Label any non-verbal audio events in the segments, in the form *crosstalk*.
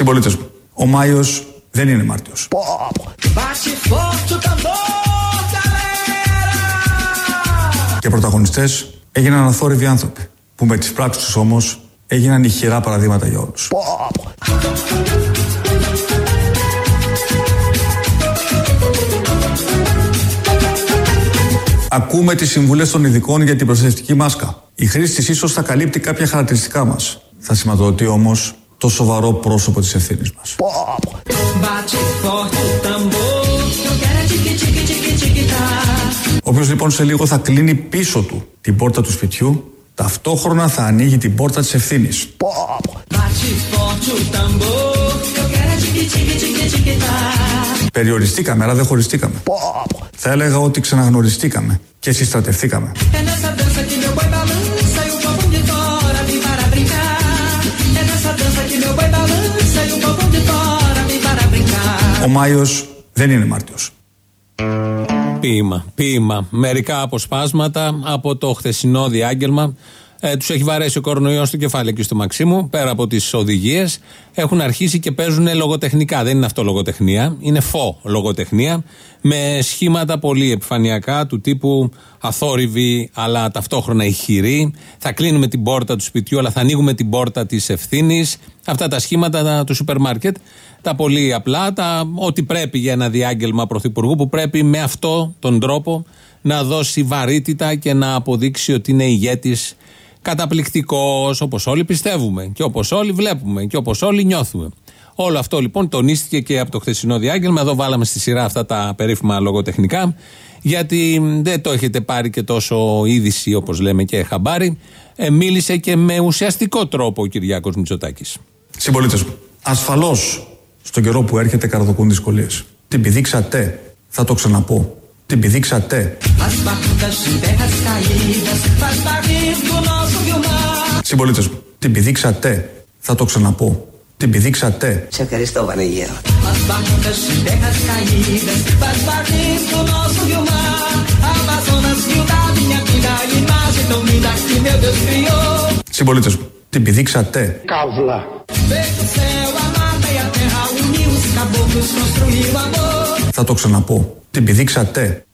Συμπολίτες μου, ο Μάιος δεν είναι Μάρτιος. Και πρωταγωνιστές έγιναν αθόρυβοι άνθρωποι, που με τις πράξεις τους όμως έγιναν ηχηρά παραδείγματα για όλους. Ακούμε τις συμβουλές των ειδικών για την προστατευτική μάσκα. Η χρήση της ίσως θα καλύπτει κάποια χαρακτηριστικά μας. Θα σηματοδοτεί όμως το σοβαρό πρόσωπο της ευθύνης μας. Όποιος λοιπόν σε λίγο θα κλείνει πίσω του την πόρτα του σπιτιού, ταυτόχρονα θα ανοίγει την πόρτα της ευθύνης. Περιοριστήκαμε, αλλά δεν χωριστήκαμε. Θα έλεγα ότι ξαναγνωριστήκαμε και συστρατευτήκαμε. Ο Μάιος δεν είναι Μάρτιος. Ποίημα, ποίημα. Μερικά αποσπάσματα από το χθεσινό διάγγελμα ε, τους έχει βαρέσει ο κορονοϊός στο κεφάλι και στο Μαξίμου, πέρα από τις οδηγίες. Έχουν αρχίσει και παίζουν λογοτεχνικά. Δεν είναι αυτό λογοτεχνία, είναι φω λογοτεχνία. Με σχήματα πολύ επιφανειακά του τύπου αθόρυβη, αλλά ταυτόχρονα ηχηρή. Θα κλείνουμε την πόρτα του σπιτιού, αλλά θα ανοίγουμε την πόρτα της ευθύνης. Αυτά τα σχήματα του σούπερ μάρκετ. Τα πολύ απλά, τα ό,τι πρέπει για ένα διάγγελμα πρωθυπουργού που πρέπει με αυτό τον τρόπο να δώσει βαρύτητα και να αποδείξει ότι είναι ηγέτης καταπληκτικός, όπως όλοι πιστεύουμε και όπως όλοι βλέπουμε και όπως όλοι νιώθουμε. Όλο αυτό λοιπόν τονίστηκε και από το χθεσινό διάγγελμα. Εδώ βάλαμε στη σειρά αυτά τα περίφημα λογοτεχνικά, γιατί δεν το έχετε πάρει και τόσο είδηση όπως λέμε και χαμπάρι. Ε, μίλησε και με ουσιαστικό τρόπο ο Κυριάκος Μητσοτάκης. Συμπολίτες μου, ασφαλώς στον καιρό που έρχεται καραδοκούν δυσκολίες. Την πηδήξατε, θα το ξαναπώ. Την πηδήξατε. Συμπολίτες μου, την πηδήξατε. Θα το ξαναπώ. Την πηδήξατε. Σε ευχαριστώ Βανεγέρο. Συμπολίτες μου, την πηδήξατε. Καύλα. Θα το ξαναπώ. Την πηδήξατε.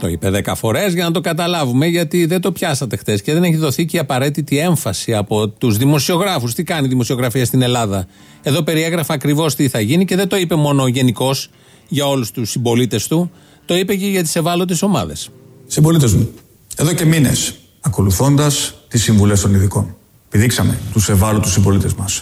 Το είπε δέκα φορές για να το καταλάβουμε, γιατί δεν το πιάσατε χθες και δεν έχει δοθεί και η απαραίτητη έμφαση από τους δημοσιογράφους. Τι κάνει η δημοσιογραφία στην Ελλάδα; Εδώ περιέγραφε ακριβώς τι θα γίνει και δεν το είπε μόνο γενικώ για όλους τους συμπολίτες του, το είπε και για τις ευάλωτες ομάδες. Συμπολίτες μου, εδώ και μήνες, ακολουθώντας τις συμβουλές των ειδικών, πηδήξαμε τους ευάλωτους συμπολίτες μας.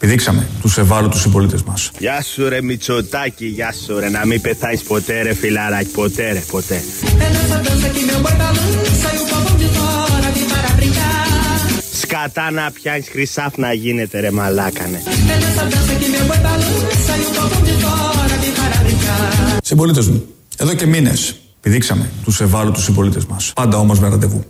Πηδήξαμε τους ευάλωτους συμπολίτες μας. Γεια σου ρε Μητσοτάκη, γεια σου ρε, να μην πεθάνεις ποτέ ρε φιλαράκι, ποτέ ρε, ποτέ. Σκατά να πιάνεις χρυσάφ να γίνεται ρε μαλάκανε. Συμπολίτες μου, εδώ και μήνες πηδήξαμε τους ευάλωτους συμπολίτες μας. Πάντα όμως με ραντεβού.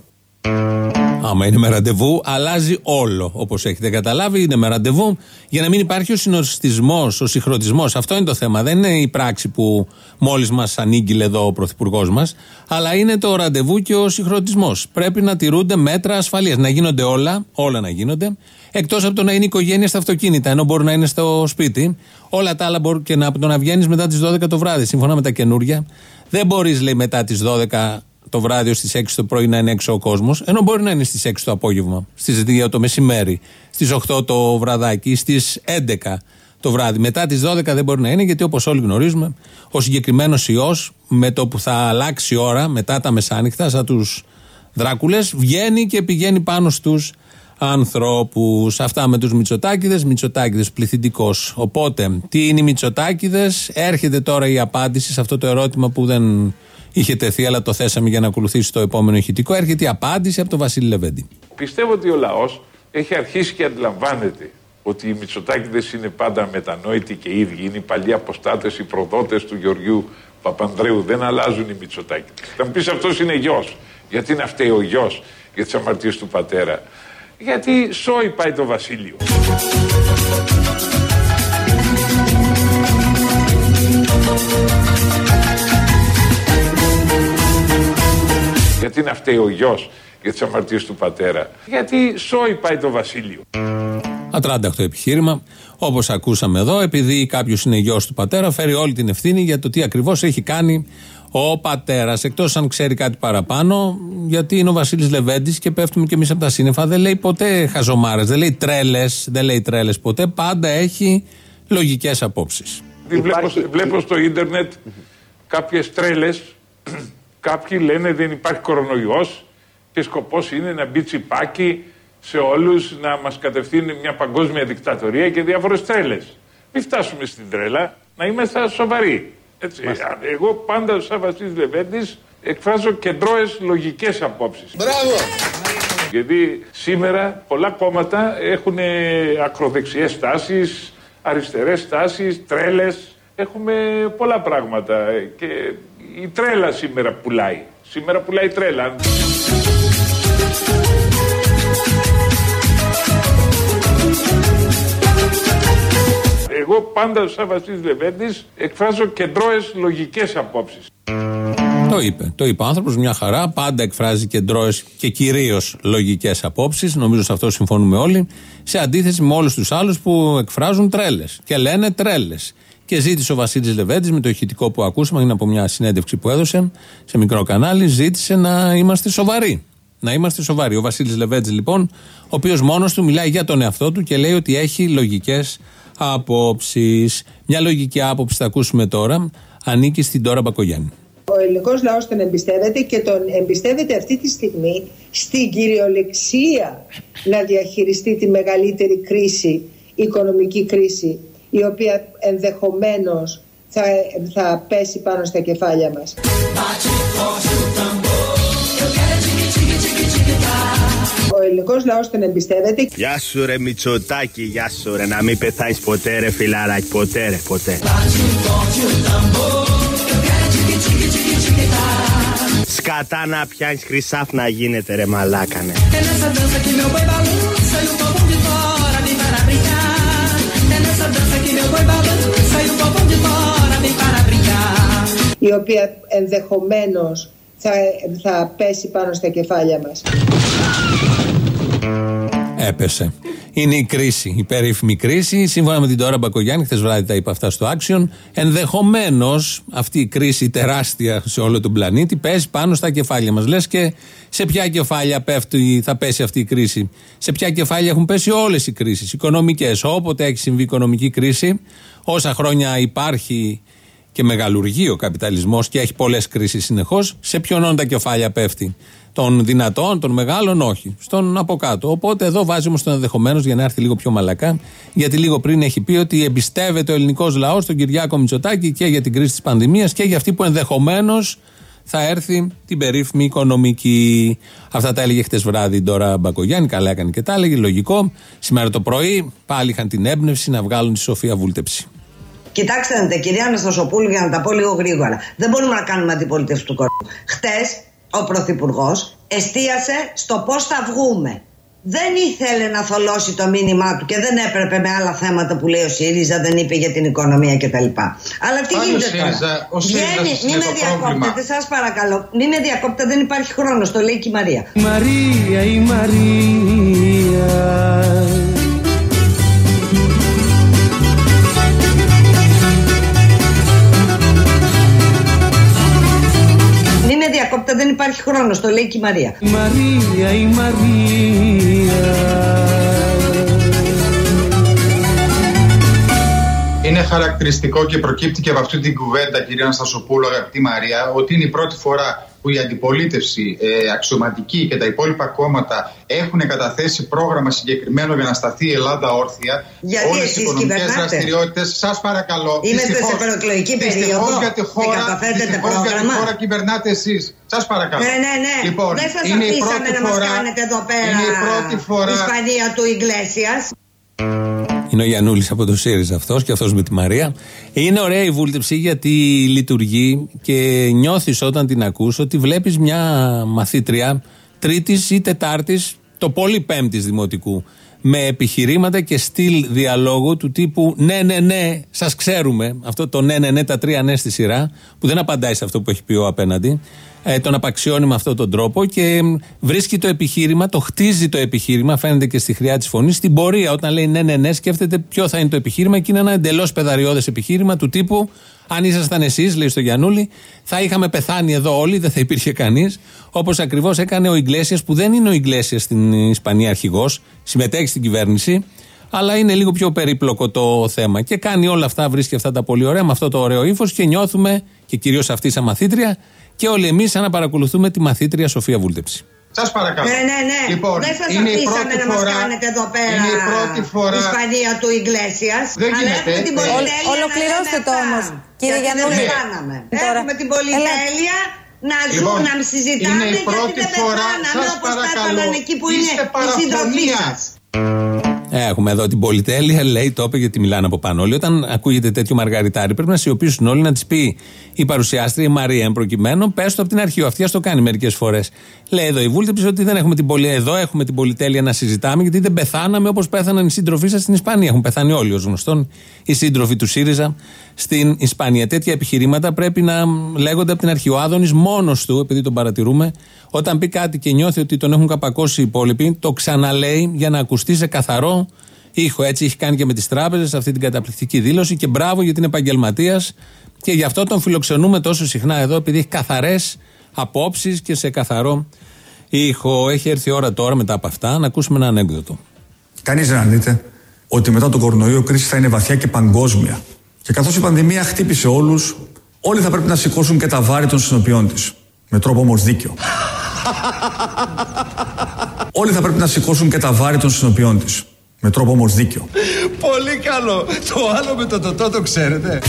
Άμα είναι με ραντεβού, αλλάζει όλο. Όπως έχετε καταλάβει, είναι με ραντεβού για να μην υπάρχει ο συνοστισμός, ο συγχρονισμός. Αυτό είναι το θέμα. Δεν είναι η πράξη που μόλις μας ανήγγειλε εδώ ο Πρωθυπουργός μας, αλλά είναι το ραντεβού και ο συγχρονισμός. Πρέπει να τηρούνται μέτρα ασφαλείας. Να γίνονται όλα, όλα να γίνονται, εκτός από το να είναι οικογένεια στα αυτοκίνητα, ενώ μπορεί να είναι στο σπίτι. Όλα τα άλλα μπορεί και να, το να βγαίνεις μετά τις 12 το βράδυ, σύμφωνα με τα καινούργια. Δεν μπορείς, λέει, μετά τις 12 το βράδυ στις 6 το πρωί να είναι έξω ο κόσμος, ενώ μπορεί να είναι στις 6 το απόγευμα, στις 2 το μεσημέρι, στις 8 το βραδάκι, στις 11 το βράδυ. Μετά τις 12 δεν μπορεί να είναι, γιατί όπως όλοι γνωρίζουμε, ο συγκεκριμένος ιός με το που θα αλλάξει η ώρα, μετά τα μεσάνυχτα, σαν τους Δράκουλες, βγαίνει και πηγαίνει πάνω στους ανθρώπους. Αυτά με τους Μητσοτάκηδες. Μητσοτάκηδες πληθυντικός. Οπότε, τι είναι οι Μητσοτάκηδες, έρχεται τώρα η απάντηση σε αυτό το ερώτημα που δεν είχε τεθεί, αλλά το θέσαμε για να ακολουθήσει το επόμενο ηχητικό. Έρχεται η απάντηση από τον Βασίλη Λεβέντη. Πιστεύω ότι ο λαός έχει αρχίσει και αντιλαμβάνεται ότι οι Μητσοτάκηδες είναι πάντα μετανόητοι και ίδιοι. Είναι οι παλιοί αποστάτες, οι προδότες του Γεωργιού Παπανδρέου. Δεν αλλάζουν οι Μητσοτάκηδες. Θα μου πεις αυτός είναι γιος. Γιατί είναι αυτό ο γιος για τις αμαρτίες του πατέρα; Γιατί σόι πάει το Βασίλειο. Γιατί να φταίει ο γιος για τις αμαρτίες του πατέρα. Γιατί σόι πάει το βασίλειο. Ατράνταχτο επιχείρημα. Όπως ακούσαμε εδώ, επειδή κάποιος είναι γιος του πατέρα, φέρει όλη την ευθύνη για το τι ακριβώς έχει κάνει ο πατέρας. Εκτός αν ξέρει κάτι παραπάνω, γιατί είναι ο Βασίλης Λεβέντης και πέφτουμε κι εμείς από τα σύννεφα. Δεν λέει ποτέ χαζομάρες, δεν λέει τρέλες, δεν λέει τρέλες ποτέ. Πάντα έχει λογικές απόψεις. Βλέπω, βλέπω στο ίντερνετ κάποιες τρέλες. Κάποιοι λένε δεν υπάρχει κορονοϊός και σκοπός είναι να μπει τσιπάκι σε όλους να μας κατευθύνει μια παγκόσμια δικτατορία και διάφορες τρέλες. Μην φτάσουμε στην τρέλα, να είμαστε σοβαροί. Έτσι. Εγώ πάντα σαν Βασίλης Λεβέντης εκφράζω κεντρώες λογικές απόψεις. Μπράβο! Γιατί σήμερα πολλά κόμματα έχουν ακροδεξιές τάσεις, αριστερές τάσεις, τρέλες. Έχουμε πολλά πράγματα και η τρέλα σήμερα πουλάει. Σήμερα πουλάει τρέλα. Εγώ πάντα σαν Βασίλης Λεβέντης εκφράζω κεντρώες λογικές απόψεις. Το είπε. Το είπε ο άνθρωπος μια χαρά. Πάντα εκφράζει κεντρώες και κυρίως λογικές απόψεις. Νομίζω σε αυτό συμφωνούμε όλοι. Σε αντίθεση με όλους τους άλλους που εκφράζουν τρέλες. Και λένε τρέλες. Και ζήτησε ο Βασίλης Λεβέντης με το ηχητικό που ακούσαμε, είναι από μια συνέντευξη που έδωσε σε μικρό κανάλι, ζήτησε να είμαστε σοβαροί. Να είμαστε σοβαροί. Ο Βασίλης Λεβέντης, λοιπόν, ο οποίος μόνος του μιλάει για τον εαυτό του και λέει ότι έχει λογικές απόψεις. Μια λογική άποψη θα ακούσουμε τώρα, ανήκει στην Τώρα Μπακογιάννη. Ο ελληνικός λαός τον εμπιστεύεται και τον εμπιστεύεται αυτή τη στιγμή στην κυριολεξία να διαχειριστεί τη μεγαλύτερη κρίση, οικονομική κρίση, η οποία ενδεχομένως θα, θα πέσει πάνω στα κεφάλια μας. Ο ελληνικός λαός τον εμπιστεύεται. Γεια σου ρε Μητσοτάκη, γεια σου ρε Να μην πεθάνεις ποτέ ρε φιλαράκι Ποτέ ρε ποτέ Σκατά να πιάνεις χρυσάφ να γίνεται ρε μαλάκανε η οποία ενδεχομένως θα, θα πέσει πάνω στα κεφάλια μας. Έπεσε. Είναι η κρίση, η περίφημη κρίση. Σύμφωνα με την Τώρα Μπακογιάννη, χθες βράδυ τα είπα αυτά στο Action. Ενδεχομένως αυτή η κρίση τεράστια σε όλο τον πλανήτη πέσει πάνω στα κεφάλια μας. Λες και σε ποια κεφάλια πέφτει, θα πέσει αυτή η κρίση. Σε ποια κεφάλια έχουν πέσει όλες οι κρίσεις. Οικονομικές. Όποτε έχει συμβεί οικονομική κρίση, όσα χρόνια υπάρχει και μεγαλουργεί ο καπιταλισμός και έχει πολλές κρίσεις συνεχώς, σε ποιον τα κεφάλια πέφτει; Των δυνατών, των μεγάλων, όχι. Στον από κάτω. Οπότε εδώ βάζει όμω τον ενδεχομένως για να έρθει λίγο πιο μαλακά, γιατί λίγο πριν έχει πει ότι εμπιστεύεται ο ελληνικός λαός τον Κυριάκο Μητσοτάκη και για την κρίση της πανδημίας και για αυτή που ενδεχομένως θα έρθει την περίφημη οικονομική. Αυτά τα έλεγε χτες βράδυ τώρα Μπακογιάννη, καλά έκανε και τα έλεγε, λογικό. Σήμερα το πρωί πάλι είχαν την έμπνευση να βγάλουν τη Σοφία Βούλτεψη. Κοιτάξτε να κυρία Αναστασοπούλου, για να τα πω λίγο γρήγορα. Δεν μπορούμε να κάνουμε αντιπολίτευση του κόσμου. Χτες ο Πρωθυπουργός εστίασε στο πώς θα βγούμε. Δεν ήθελε να θολώσει το μήνυμά του και δεν έπρεπε με άλλα θέματα που λέει ο ΣΥΡΙΖΑ, δεν είπε για την οικονομία κτλ. Αλλά τι γίνεται τώρα; Ο ΣΥΡΙΖΑ μην με διακόπτετε, σας παρακαλώ. Μην με διακόπτετε, δεν υπάρχει χρόνος. Το λέει και η Μαρία. Μαρία, η Μαρία. Μην με διακόπτετε, δεν υπάρχει χρόνος. Το λέει και η Μαρία. Μαρία, η Μαρία. Είναι χαρακτηριστικό και προκύπτει και από αυτή την κουβέντα, κυρία Αναστασοπούλου, αγαπητή Μαρία, ότι είναι η πρώτη φορά που η αντιπολίτευση ε, αξιωματική και τα υπόλοιπα κόμματα έχουν καταθέσει πρόγραμμα συγκεκριμένο για να σταθεί η Ελλάδα όρθια. Γιατί Όλες εσείς οι οικονομικές κυβερνάτε; δραστηριότητες, σας παρακαλώ. Είμαστε σε δυστυχώς- προεκλογική δυστυχώς περίοδο για τη και χώρα, καταθέτετε δυστυχώς για τη πρόγραμμα; χώρα κυβερνάτε εσείς. Σας παρακαλώ. Ναι, ναι, ναι. Λοιπόν, Δεν σας είναι η αφήσαμε πρώτη να μας φορά- κάνετε εδώ πέρα Είναι η πρώτη φορά Ισπανία του Ιγκλέσιας. Είναι ο Γιανούλης από το ΣΥΡΙΖΑ αυτός και αυτός με τη Μαρία. Είναι ωραία η βούλτεψη γιατί λειτουργεί και νιώθεις όταν την ακούς ότι βλέπεις μια μαθήτρια τρίτης ή τετάρτης, το πολύ πέμπτης δημοτικού. Με επιχειρήματα και στυλ διαλόγου του τύπου ναι, ναι, ναι, σας ξέρουμε. Αυτό το ναι, ναι, ναι, τα τρία ναι στη σειρά, που δεν απαντάει σε αυτό που έχει πει ο απέναντι. Ε, τον απαξιώνει με αυτόν τον τρόπο και μ, βρίσκει το επιχείρημα, το χτίζει το επιχείρημα, φαίνεται και στη χρειά της φωνής. Στην πορεία, όταν λέει ναι, ναι, ναι, σκέφτεται ποιο θα είναι το επιχείρημα και είναι ένα εντελώς πεδαριώδες επιχείρημα του τύπου. Αν ήσασταν εσείς, λέει στο Γιανούλη, θα είχαμε πεθάνει εδώ όλοι, δεν θα υπήρχε κανείς. Όπως ακριβώς έκανε ο Ιγκλέσιας, που δεν είναι ο Ιγκλέσιας στην Ισπανία αρχηγός, συμμετέχει στην κυβέρνηση, αλλά είναι λίγο πιο περίπλοκο το θέμα. Και κάνει όλα αυτά, βρίσκει αυτά τα πολύ ωραία, με αυτό το ωραίο ύφος και νιώθουμε, και κυρίως αυτή σαν μαθήτρια, και όλοι εμείς σαν να παρακολουθούμε τη μαθήτρια Σοφία Βούλτεψη. Σας παρακαλώ. Ναι, ναι, ναι. Λοιπόν, Δεν σας είναι η αφήσαμε πρώτη να μας φορά. κάνετε εδώ πέρα Είναι η πρώτη φορά. Ισπανία του Ιγκλέσιας. Δεν Αλλά γίνεται. έχουμε την Ε, πολυτέλεια. Ολ- ολοκληρώστε να το λέμε όμως, αυτά. κύριε Γιατί Γιαννούλη. Δεν Ναι. κάναμε. Τώρα. Έχουμε την πολυτέλεια να Λοιπόν, ζούμε, να συζητάμε είναι η γιατί πρώτη δεν φορά. πεθάναμε Σας όπως παρακαλώ. πέθαναν εκεί που είναι Είστε οι σύντροφοί παραφωνία. σας. Ε, Έχουμε εδώ την πολυτέλεια, λέει, το είπε γιατί μιλάνε από πάνω. Όλοι, όταν ακούγεται τέτοιο μαργαριτάρι, πρέπει να σιωπήσουν όλοι να της πει η παρουσιάστρια, η Μαρία, εν προκειμένου, πες το από την αρχή. Ο Αυτιάς το κάνει μερικές φορές. Λέει εδώ η Βούλτεψη ότι δεν έχουμε την πολυ... εδώ έχουμε την πολυτέλεια να συζητάμε, γιατί δεν πεθάναμε όπως πέθαναν οι σύντροφοί σας στην Ισπανία. Έχουν πεθάνει όλοι ως γνωστόν οι σύντροφοι του ΣΥΡΙΖΑ στην Ισπανία. Τέτοια επιχειρήματα πρέπει να λέγονται από την αρχή. Ο Άδωνης μόνος του, επειδή τον παρατηρούμε, όταν πει κάτι και νιώθει ότι τον έχουν καπακώσει οι υπόλοιποι, το ξαναλέει για να ακουστεί σε καθαρό ήχο. Έτσι έχει κάνει και με τις τράπεζες αυτή την καταπληκτική δήλωση και μπράβο γιατί είναι επαγγελματίας και γι' αυτό τον φιλοξενούμε τόσο συχνά εδώ, επειδή έχει καθαρές απόψεις και σε καθαρό ήχο. Έχει έρθει η ώρα τώρα μετά από αυτά να ακούσουμε ένα ανέκδοτο. Κανείς δεν αρνείται ότι μετά τον κορονοϊό η κρίση θα είναι βαθιά και παγκόσμια. Και καθώς η πανδημία χτύπησε όλους, όλοι θα πρέπει να σηκώσουν και τα βάρη των συνοπιών της. Με τρόπο όμως δίκαιο. *laughs* όλοι θα πρέπει να σηκώσουν και τα βάρη των συνοπιών της. Με τρόπο όμως δίκαιο. Πολύ καλό. Το άλλο με το τοτό το ξέρετε.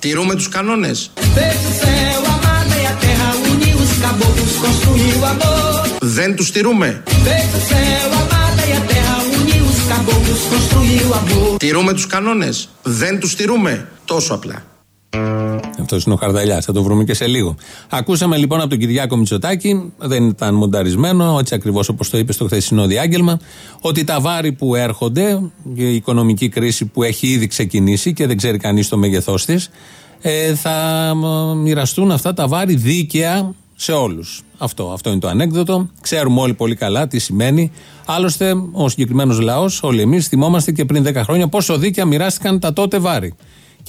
Τηρούμε τους κανόνες. Δεν τους τηρούμε. Τηρούμε τους κανόνες. Δεν τους τηρούμε. Τόσο απλά. Αυτό είναι ο Χαρδαλιάς, θα το βρούμε και σε λίγο. Ακούσαμε λοιπόν από τον Κυριάκο Μητσοτάκη, δεν ήταν μονταρισμένο, έτσι ακριβώς όπως το είπε στο χθεσινό διάγγελμα, ότι τα βάρη που έρχονται, η οικονομική κρίση που έχει ήδη ξεκινήσει και δεν ξέρει κανείς το μέγεθός της, ε, θα μ, μοιραστούν αυτά τα βάρη δίκαια σε όλους. Αυτό, αυτό είναι το ανέκδοτο. Ξέρουμε όλοι πολύ καλά τι σημαίνει. Άλλωστε, ο συγκεκριμένος λαός, όλοι εμείς, θυμόμαστε και πριν 10 χρόνια πόσο δίκαια μοιράστηκαν τα τότε βάρη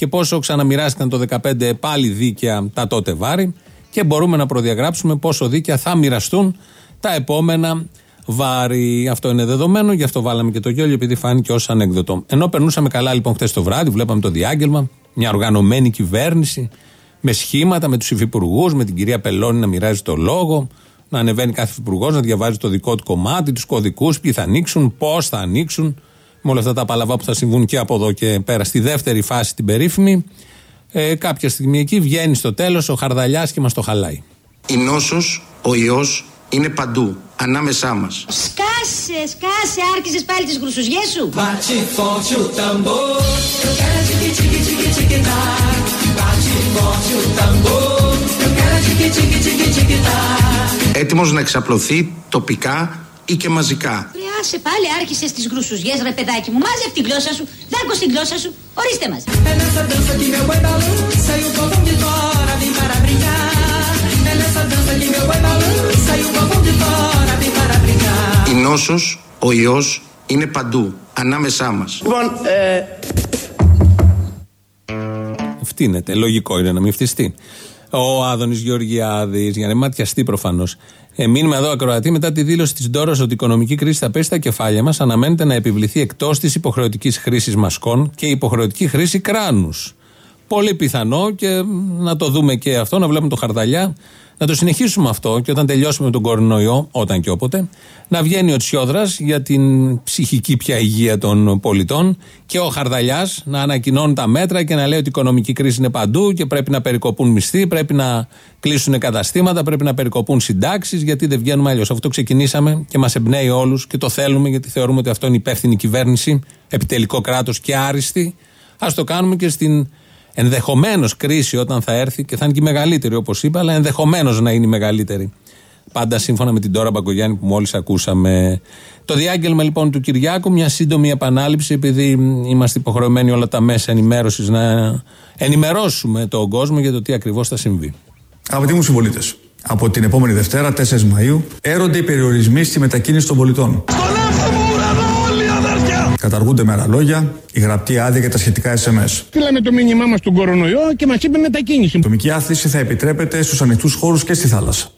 και πόσο ξαναμοιράστηκαν το 2015 πάλι δίκαια τα τότε βάρη και μπορούμε να προδιαγράψουμε πόσο δίκαια θα μοιραστούν τα επόμενα βάρη. Αυτό είναι δεδομένο, γι' αυτό βάλαμε και το γέλιο, επειδή φάνηκε ως ανέκδοτο. Ενώ περνούσαμε καλά λοιπόν χθες το βράδυ, βλέπαμε το διάγγελμα, μια οργανωμένη κυβέρνηση με σχήματα, με τους υφυπουργούς, με την κυρία Πελώνη να μοιράζει το λόγο, να ανεβαίνει κάθε υφυπουργός, να διαβάζει το δικό του κομμάτι, τους κωδικούς, ποιοι θα ανοίξουν, πώς θα ανοίξουν, με όλα αυτά τα παλαβά που θα συμβούν και από εδώ και πέρα. Στη δεύτερη φάση, την περίφημη, ε, κάποια στιγμή εκεί βγαίνει στο τέλος ο Χαρδαλιάς και μας το χαλάει. Η νόσος, ο ιός, είναι παντού. Ανάμεσά μας. Σκάσε, σκάσε, άρχισες πάλι τις γρουσουζιές σου. Έτοιμος να εξαπλωθεί τοπικά ή και μαζικά. Ρε άσε πάλι άρχισες τις γρουσουζιές ρε παιδάκι μου. Μάζευ τη γλώσσα σου, δάκω στην γλώσσα σου. Ορίστε μας. Η νόσος, ο ιός, είναι παντού. Ανάμεσά μας. Φτύνεται. Λογικό είναι να μην φτιστεί. Ο Άδωνης Γεωργιάδης, για να ματιαστεί προφανώς. Ε, μήνυμα εδώ ακροατή μετά τη δήλωση της Ντόρας ότι η οικονομική κρίση θα πέσει στα κεφάλια μας. Αναμένεται να επιβληθεί εκτός της υποχρεωτικής χρήσης μασκών και η υποχρεωτική χρήση κράνους. Πολύ πιθανό και να το δούμε και αυτό, να βλέπουμε το χαρταλιά. Να το συνεχίσουμε αυτό και όταν τελειώσουμε με τον κορονοϊό, όταν και όποτε, να βγαίνει ο Τσιόδρας για την ψυχική πια υγεία των πολιτών και ο Χαρδαλιάς να ανακοινώνει τα μέτρα και να λέει ότι η οικονομική κρίση είναι παντού και πρέπει να περικοπούν μισθοί, πρέπει να κλείσουν καταστήματα, πρέπει να περικοπούν συντάξεις, γιατί δεν βγαίνουμε αλλιώς. Αυτό ξεκινήσαμε και μας εμπνέει όλους και το θέλουμε γιατί θεωρούμε ότι αυτό είναι υπεύθυνη κυβέρνηση, επιτελικό κράτος και άριστη. Α το κάνουμε και στην ενδεχομένως κρίση όταν θα έρθει και θα είναι και η μεγαλύτερη όπως είπα, αλλά ενδεχομένως να είναι η μεγαλύτερη. Πάντα σύμφωνα με την Τώρα Μπαγκογιάννη που μόλις ακούσαμε. Το διάγγελμα λοιπόν του Κυριάκου, μια σύντομη επανάληψη, επειδή είμαστε υποχρεωμένοι όλα τα μέσα ενημέρωσης να ενημερώσουμε τον κόσμο για το τι ακριβώς θα συμβεί. Αγαπητοί μου συμπολίτες, από την επόμενη Δευτέρα, 4 Μαου, έρονται οι περιορισμοί στη μετακίνηση των πολιτών. Καταργούνται με άλλα λόγια η γραπτή άδεια και τα σχετικά SMS. Στείλαμε το μήνυμά μας στον κορονοϊό και μας είπε μετακίνηση. Η τομική άθληση θα επιτρέπεται στους ανοιχτούς χώρους και στη θάλασσα.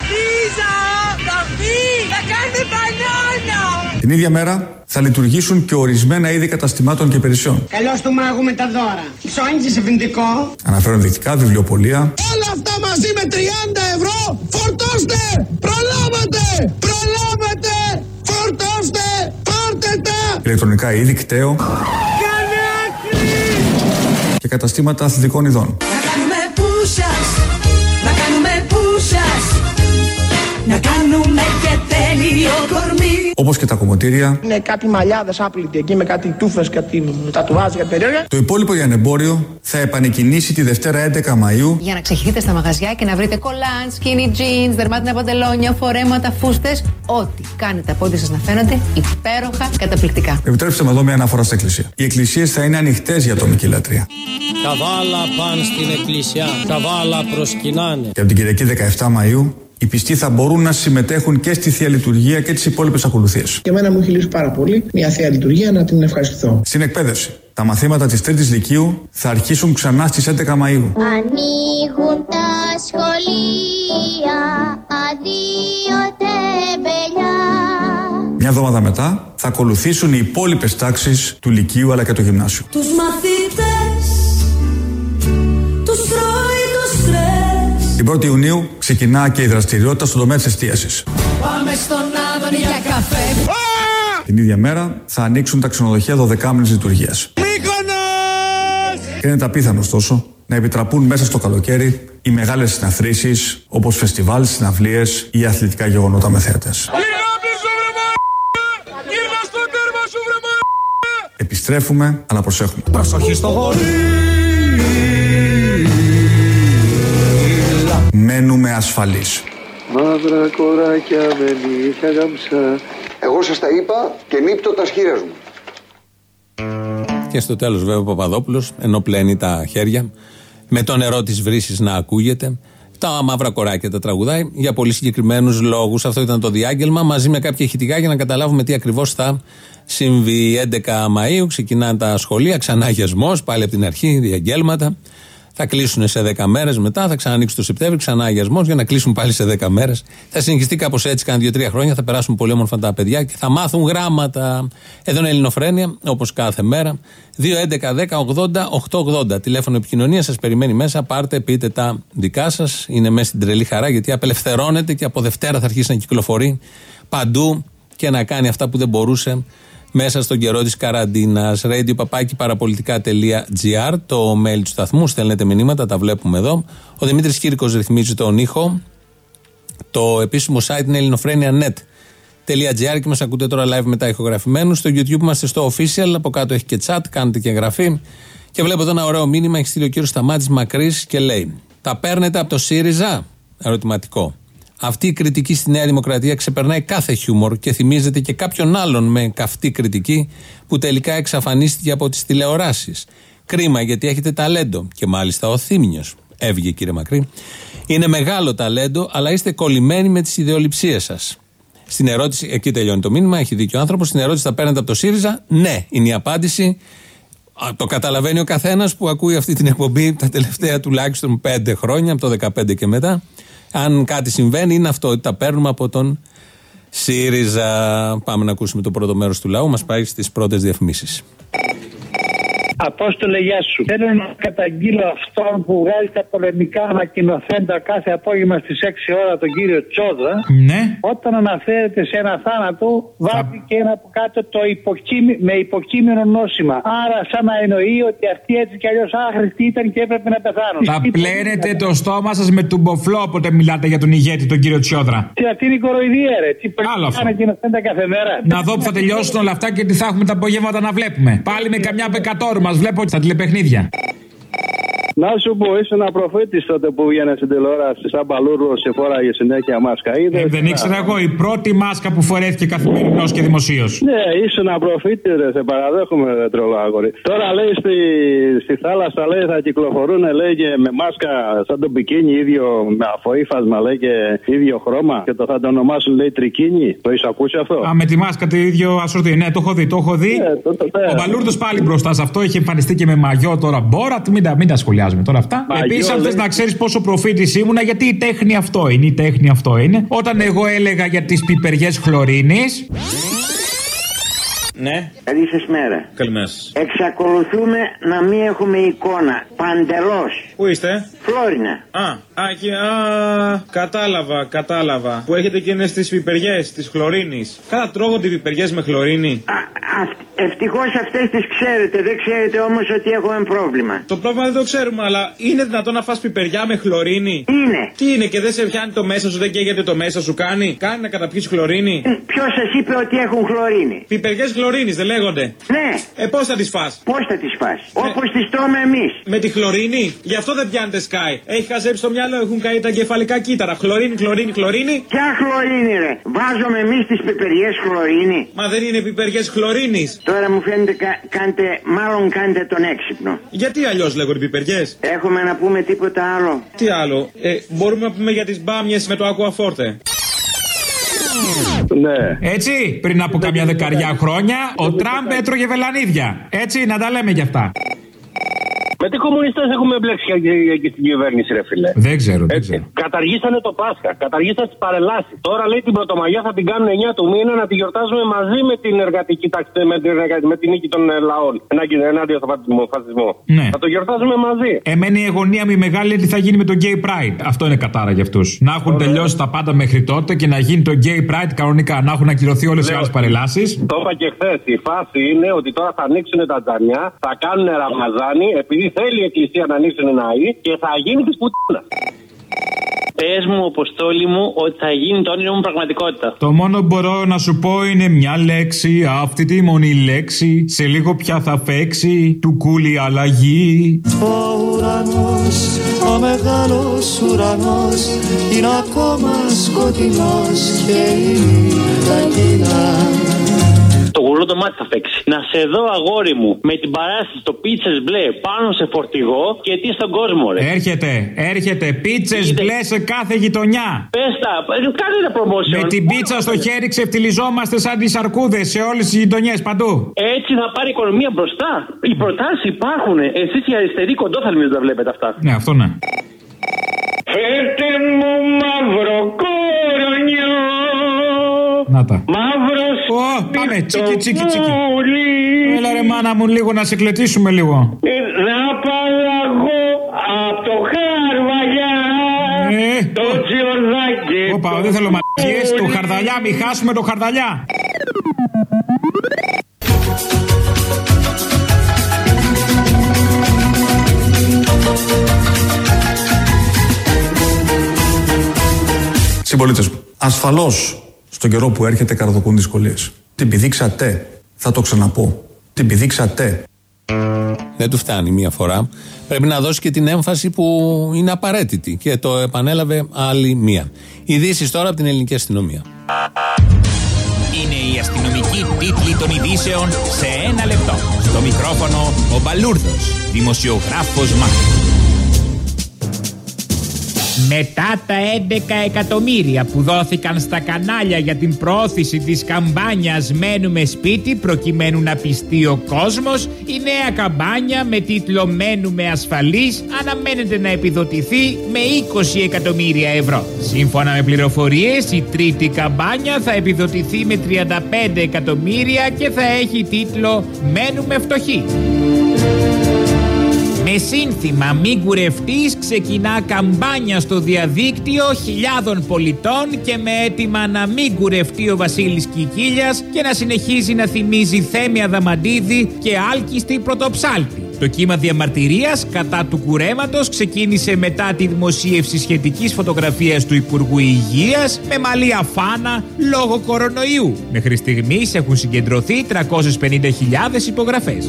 Την ίδια μέρα θα λειτουργήσουν και ορισμένα είδη καταστημάτων και υπηρεσιών. Καλώς του μάγου με τα δώρα. Ψώνιζε σε φυντικό. Αναφέρω ενδεικτικά βιβλιοπολία, Όλα αυτά μαζί με 30 ευρώ φορτώστε! Προλάβατε! Προλάβατε! Φορτώστε! Πάρτε τα! Ηλεκτρονικά είδη, κταίο και καταστήματα αθλητικών ειδών. Να κάνουμε πούσας, να κάνουμε πούσας Να κάνουμε και τέλειο κορμί Όπως και τα κομμωτήρια, Είναι κάτι μαλλιάδες άπλητοι εκεί με κάτι τούφες, κάτι τατουάζ, κάτι περίεργα. το υπόλοιπο για εμπόριο θα επανεκκινήσει τη Δευτέρα 11 Μαΐου Για να ξεχυθείτε στα μαγαζιά και να βρείτε κολάν, skinny jeans, δερμάτινα παντελόνια, φορέματα, φούστες. Ό,τι κάνετε από ό,τι σας να φαίνονται υπέροχα, καταπληκτικά. Επιτρέψτε με εδώ μια αναφορά στην Εκκλησία. Οι εκκλησίες θα είναι ανοιχτές για ατομική λατρεία. Καβάλα πάνε στην εκκλησιά, καβάλα προσκυνάνε. Και από την Κυριακή 17 Μαΐου οι πιστοί θα μπορούν να συμμετέχουν και στη θεία λειτουργία και τις υπόλοιπες ακολουθίες. Και εμένα μου έχει λύσει πάρα πολύ μια θεία λειτουργία να την ευχαριστηθώ. Στην εκπαίδευση, τα μαθήματα της Τρίτης Λυκείου θα αρχίσουν ξανά στις 11 Μαΐου. Ανοίγουν τα σχολεία, αδείο τεμπελιά. Μια εβδομάδα μετά θα ακολουθήσουν οι υπόλοιπες τάξεις του Λυκείου αλλά και του Γυμνάσιου. Τους μαθητές Την 1η Ιουνίου ξεκινά και η δραστηριότητα στον τομέα της εστίασης. Πάμε στον Άδωνη για καφέ Την ίδια μέρα θα ανοίξουν τα ξενοδοχεία 12 μήνε λειτουργία. Και είναι απίθανο ωστόσο να επιτραπούν μέσα στο καλοκαίρι οι μεγάλες συναθρήσεις όπως φεστιβάλ, συναυλίες ή αθλητικά γεγονότα με θέατες. Επιστρέφουμε, αλλά προσέχουμε. Προσοχή στο γορί Μένουμε ασφαλείς. Μαύρα κοράκια με νύχια γαμψά. Εγώ σας τα είπα και νύπτω τα σχήρες μου. Και στο τέλος, βέβαια, ο Παπαδόπουλος, ενώ πλένει τα χέρια, με το νερό της βρύσης να ακούγεται. Τα μαύρα κοράκια τα τραγουδάει για πολύ συγκεκριμένους λόγους. Αυτό ήταν το διάγγελμα, μαζί με κάποια ηχητικά για να καταλάβουμε τι ακριβώς θα συμβεί. 11 Μαου ξεκινάνε τα σχολεία, ξανά αγιασμό, πάλι από την αρχή, διαγγέλματα. Θα κλείσουν σε 10 μέρες μετά, θα ξανανοίξει το Σεπτέμβριο, ξανά αγιασμός για να κλείσουν πάλι σε 10 μέρες. Θα συνεχιστεί κάπως έτσι, κάνα 2-3 χρόνια, θα περάσουν πολύ όμορφα τα παιδιά και θα μάθουν γράμματα. Εδώ είναι η Ελληνοφρένεια, όπως κάθε μέρα. 2-11-10-80-880. Τηλέφωνο επικοινωνίας σας περιμένει μέσα. Πάρτε, πείτε τα δικά σας. Είναι μέσα στην τρελή χαρά γιατί απελευθερώνεται και από Δευτέρα θα αρχίσει να κυκλοφορεί παντού και να κάνει αυτά που δεν μπορούσε μέσα στον καιρό της καραντίνας. Radio παπάκι παραπολιτικά.gr, το mail του σταθμού. Στέλνετε μηνύματα, τα βλέπουμε εδώ. Ο Δημήτρης Κύρκο ρυθμίζει τον ήχο. Το επίσημο site είναι ελληνοφρένια.net.gr και μας ακούτε τώρα live μετά ηχογραφημένους. Στο YouTube είμαστε στο official, από κάτω έχει και chat, κάνετε και εγγραφή. Και βλέπω εδώ ένα ωραίο μήνυμα, έχει στείλει ο κύριος Σταμάτης Μακρύς και λέει: Τα παίρνετε από το ΣΥΡΙΖΑ; Ερωτηματικό. Αυτή η κριτική στη Νέα Δημοκρατία ξεπερνάει κάθε χιούμορ και θυμίζεται και κάποιον άλλον με καυτή κριτική που τελικά εξαφανίστηκε από τις τηλεοράσεις. Κρίμα γιατί έχετε ταλέντο. Και μάλιστα ο Θήμιος. Έβγε κύριε Μακρύ. Είναι μεγάλο ταλέντο, αλλά είστε κολλημένοι με τις ιδεολειψίες σας. Στην ερώτηση, εκεί τελειώνει το μήνυμα, έχει δίκιο ο άνθρωπος. Στην ερώτηση, θα παίρνετε από το ΣΥΡΙΖΑ; Ναι, είναι η απάντηση. Α, Το καταλαβαίνει ο καθένας που ακούει αυτή την εκπομπή τα τελευταία τουλάχιστον πέντε χρόνια, από το 2015 και μετά. Αν κάτι συμβαίνει, είναι αυτό ότι τα παίρνουμε από τον ΣΥΡΙΖΑ. Πάμε να ακούσουμε το πρώτο μέρος του λαού. Μας πάει στις πρώτες διαφημίσεις. Απόστολε, γεια σου. Θέλω να καταγγείλω αυτόν που βγάζει τα πολεμικά ανακοινοθέντα κάθε απόγευμα στις 6 ώρα τον κύριο Τσόδα. Ναι. Όταν αναφέρεται σε ένα θάνατο, βάζει και ένα από κάτω το υποκείμη, με υποκείμενο νόσημα. Άρα, σαν να εννοεί ότι αυτοί έτσι κι αλλιώς άχρηστοι ήταν και έπρεπε να πεθάνουν. Θα πλένετε το στόμα σας με τουμποφλό όποτε μιλάτε για τον ηγέτη, τον κύριο Τσιόδρα. Τι αυτή είναι η κοροϊδία, ρε. Τι Άλλο αυτό. ανακοινοθέντα κάθε μέρα. Να δω που θα τελειώσουν όλα αυτά και τι θα έχουμε τα απογεύματα να βλέπουμε. Πάλι με καμιά πεκατόρου μας βλέπω στα τηλεπαιχνίδια. Να σου πω, ήσουν προφήτης τότε που βγαίνει στην τηλεόραση σαν παλούρο σε φόραγες συνέχεια μάσκα. Είδες, Ε, δεν ήξερα εγώ η πρώτη μάσκα που φορέθηκε καθημερινό και δημοσίως. Ναι, ήσουν προφήτη, ρε, σε παραδέχομαι, ρε τρελό αγόρι. Τώρα λέει στη, στη θάλασσα λέει θα κυκλοφορούν λέει και με μάσκα σαν το μπικίνι, ίδιο με αφοήφασμα λέει και ίδιο χρώμα. Και το θα το ονομάσουν λέει τρικίνι. Το έχεις ακούσει αυτό; Α, με τη μάσκα το ίδιο ασορτή. Ναι, το έχω δει, το έχω δει. Ο Μπαλούρδος πάλι μπροστά σε αυτό έχει εμφανιστεί και με μαγιό τώρα. Μπόρα, μην τα, μην τα σχολιάζουμε τώρα αυτά. Μαγιό, Επίσης, αν θες λέει. να ξέρεις πόσο προφήτης ήμουνα, γιατί η τέχνη αυτό είναι. Η τέχνη αυτό είναι. Όταν εγώ έλεγα για τις πιπεριές χλωρίνης. Ναι. Καλή σας μέρα. Καλημέρα σας. Εξακολουθούμε να μην έχουμε εικόνα. Παντελώς. Πού είστε; Φλόρινα. Α, α, και, α, κατάλαβα, κατάλαβα. Που έχετε εκείνε τι πιπεριές της χλωρίνης. Κάτα τρώγονται οι πιπεριές με χλωρίνη. Ευτυχώς αυτές τις ξέρετε. Δεν ξέρετε όμως ότι έχουμε πρόβλημα. Το πρόβλημα δεν το ξέρουμε, αλλά είναι δυνατόν να φας πιπεριά με χλωρίνη; Είναι. Τι είναι και δεν σε πιάνει το μέσα σου, δεν καίγεται το μέσα σου, κάνει; Κάνει να καταπιείς χλωρίνη; Ποιος σας είπε ότι έχουν χλωρίνη; Πιπεριές χλωρίνη, δεν λέγονται. Ναι. Ε, πώς θα τις φας; Πώς θα τις φας; Όπως τις τρώμε εμείς. Με τη χλωρίνη, γι' αυτό δεν πιάνετε σκάι. Έχει χαζέψει το μυαλό, έχουν καεί τα κεφαλικά κύτταρα. Χλωρίνη, χλωρίνη, χλωρίνη. Ποια χλωρίνη ρε; Βάζουμε εμείς τις πιπεριές χλωρίνη. Μα δεν είναι πιπεριές χλωρίνης. Τώρα μου φαίνεται κα, κάντε, μάλλον κάντε τον έξυπνο. Γιατί αλλιώς λέγονται πιπεριές; Έχουμε να πούμε τίποτα άλλο. Τι άλλο; Ε, μπορούμε να πούμε για τις μπάμιες με το ακουαφόρτε. Ναι. Έτσι, πριν από καμιά δεκαριά χρόνια, ο Τραμπ έτρωγε βελανίδια. Έτσι, να τα λέμε κι αυτά. Με τι κομμουνιστές έχουμε μπλέξει εκεί- εκεί στην κυβέρνηση, ρε φίλε; Δεν ξέρω, δεν ξέρω. Καταργήσανε το Πάσχα, καταργήσανε τις παρελάσεις. Τώρα λέει την Πρωτομαγιά θα την κάνουν 9 του μήνα να τη γιορτάζουμε μαζί με την εργατική τάξη, με την, εργα- με την νίκη των ε, λαών. Ενάντια- Ενάντια στο φασισμό. φασισμό. Ναι. Θα το γιορτάζουμε μαζί. Εμένα η αγωνία μου η μεγάλη είναι τι θα γίνει με το Gay Pride. Αυτό είναι κατάρα για αυτούς. Να έχουν τελειώσει τα πάντα μέχρι τότε και να γίνει το Gay Pride κανονικά. Να έχουν ακυρωθεί όλες οι άλλες παρελάσεις. Το είπα και χθες. Η φάση είναι ότι τώρα θα ανοίξουν τα τζανιά, θα κάνουν ραμαζάνι, επειδή θέλει η Εκκλησία να ανοίξουν ναοί και θα γίνει της πουτίνα. Πες μου, Αποστόλη μου, ότι θα γίνει το όνειρο μου πραγματικότητα. Το μόνο που μπορώ να σου πω είναι μια λέξη, αυτή τη μόνη λέξη. Σε λίγο πια θα φέξει του κούλι αλλαγή. Ο ουρανός, ο μεγάλος ουρανός είναι ακόμα σκοτεινός και η νύχτα κυλά. Το γουρό το μάτι θα παίξει. Να σε δω, αγόρι μου, με την παράσταση στο πίτσε μπλε πάνω σε φορτηγό και τι στον κόσμο, ρε. Έρχεται, έρχεται. Πίτσε μπλε σε κάθε γειτονιά. Πες τα, ε, κάντε τα promotion. Με την πίτσα στο χέρι ξεφτυλιζόμαστε σαν τις αρκούδες σε όλες τις γειτονιές παντού. Έτσι θα πάρει η οικονομία μπροστά. Οι προτάσεις υπάρχουν. Εσείς οι αριστεροί κοντόθαλμοι δεν τα βλέπετε αυτά. Ναι, αυτό ναι. Φέρτε μου μαύρο κορονιό. Να τα. Μαύρος Ω, πάμε, τσίκι, τσίκι, τσίκι. Έλα ρε μάνα μου λίγο να σε κλετήσουμε λίγο. Να απαλλαγώ από το χαρβαλιά. Το τζιορδάκι. Όπα, δεν θέλω μαλακίες, το χαρδαλιά, μη χάσουμε το χαρδαλιά. Συμπολίτε μου, ασφαλώς στον καιρό που έρχεται καρδοκούν δυσκολίες. Την πηδήξατε. Θα το ξαναπώ. Την πηδήξατε. Δεν του φτάνει μία φορά. Πρέπει να δώσει και την έμφαση που είναι απαραίτητη. Και το επανέλαβε άλλη μία. Ειδήσεις τώρα από την ελληνική αστυνομία. Είναι η αστυνομική τίτλη των ειδήσεων σε ένα λεπτό. Στο μικρόφωνο ο Μπαλούρδος, δημοσιογράφος Μάρκος. Μετά τα 11 εκατομμύρια που δόθηκαν στα κανάλια για την προώθηση της καμπάνιας «Μένουμε σπίτι» προκειμένου να πιστεί ο κόσμος, η νέα καμπάνια με τίτλο «Μένουμε ασφαλείς» αναμένεται να επιδοτηθεί με 20 εκατομμύρια ευρώ. Σύμφωνα με πληροφορίες, η τρίτη καμπάνια θα επιδοτηθεί με 35 εκατομμύρια και θα έχει τίτλο «Μένουμε φτωχοί». Με σύνθημα «Μη κουρευτείς» ξεκινά καμπάνια στο διαδίκτυο χιλιάδων πολιτών και με αίτημα να μην κουρευτεί ο Βασίλης Κικίλιας και να συνεχίζει να θυμίζει Θέμη Αδαμαντίδη και άλκιστη πρωτοψάλτη. Το κύμα διαμαρτυρίας κατά του κουρέματος ξεκίνησε μετά τη δημοσίευση σχετικής φωτογραφίας του Υπουργού Υγείας με μαλλί αφάνα λόγω κορονοϊού. Μέχρι στιγμής έχουν συγκεντρωθεί 350.000 υπογραφές.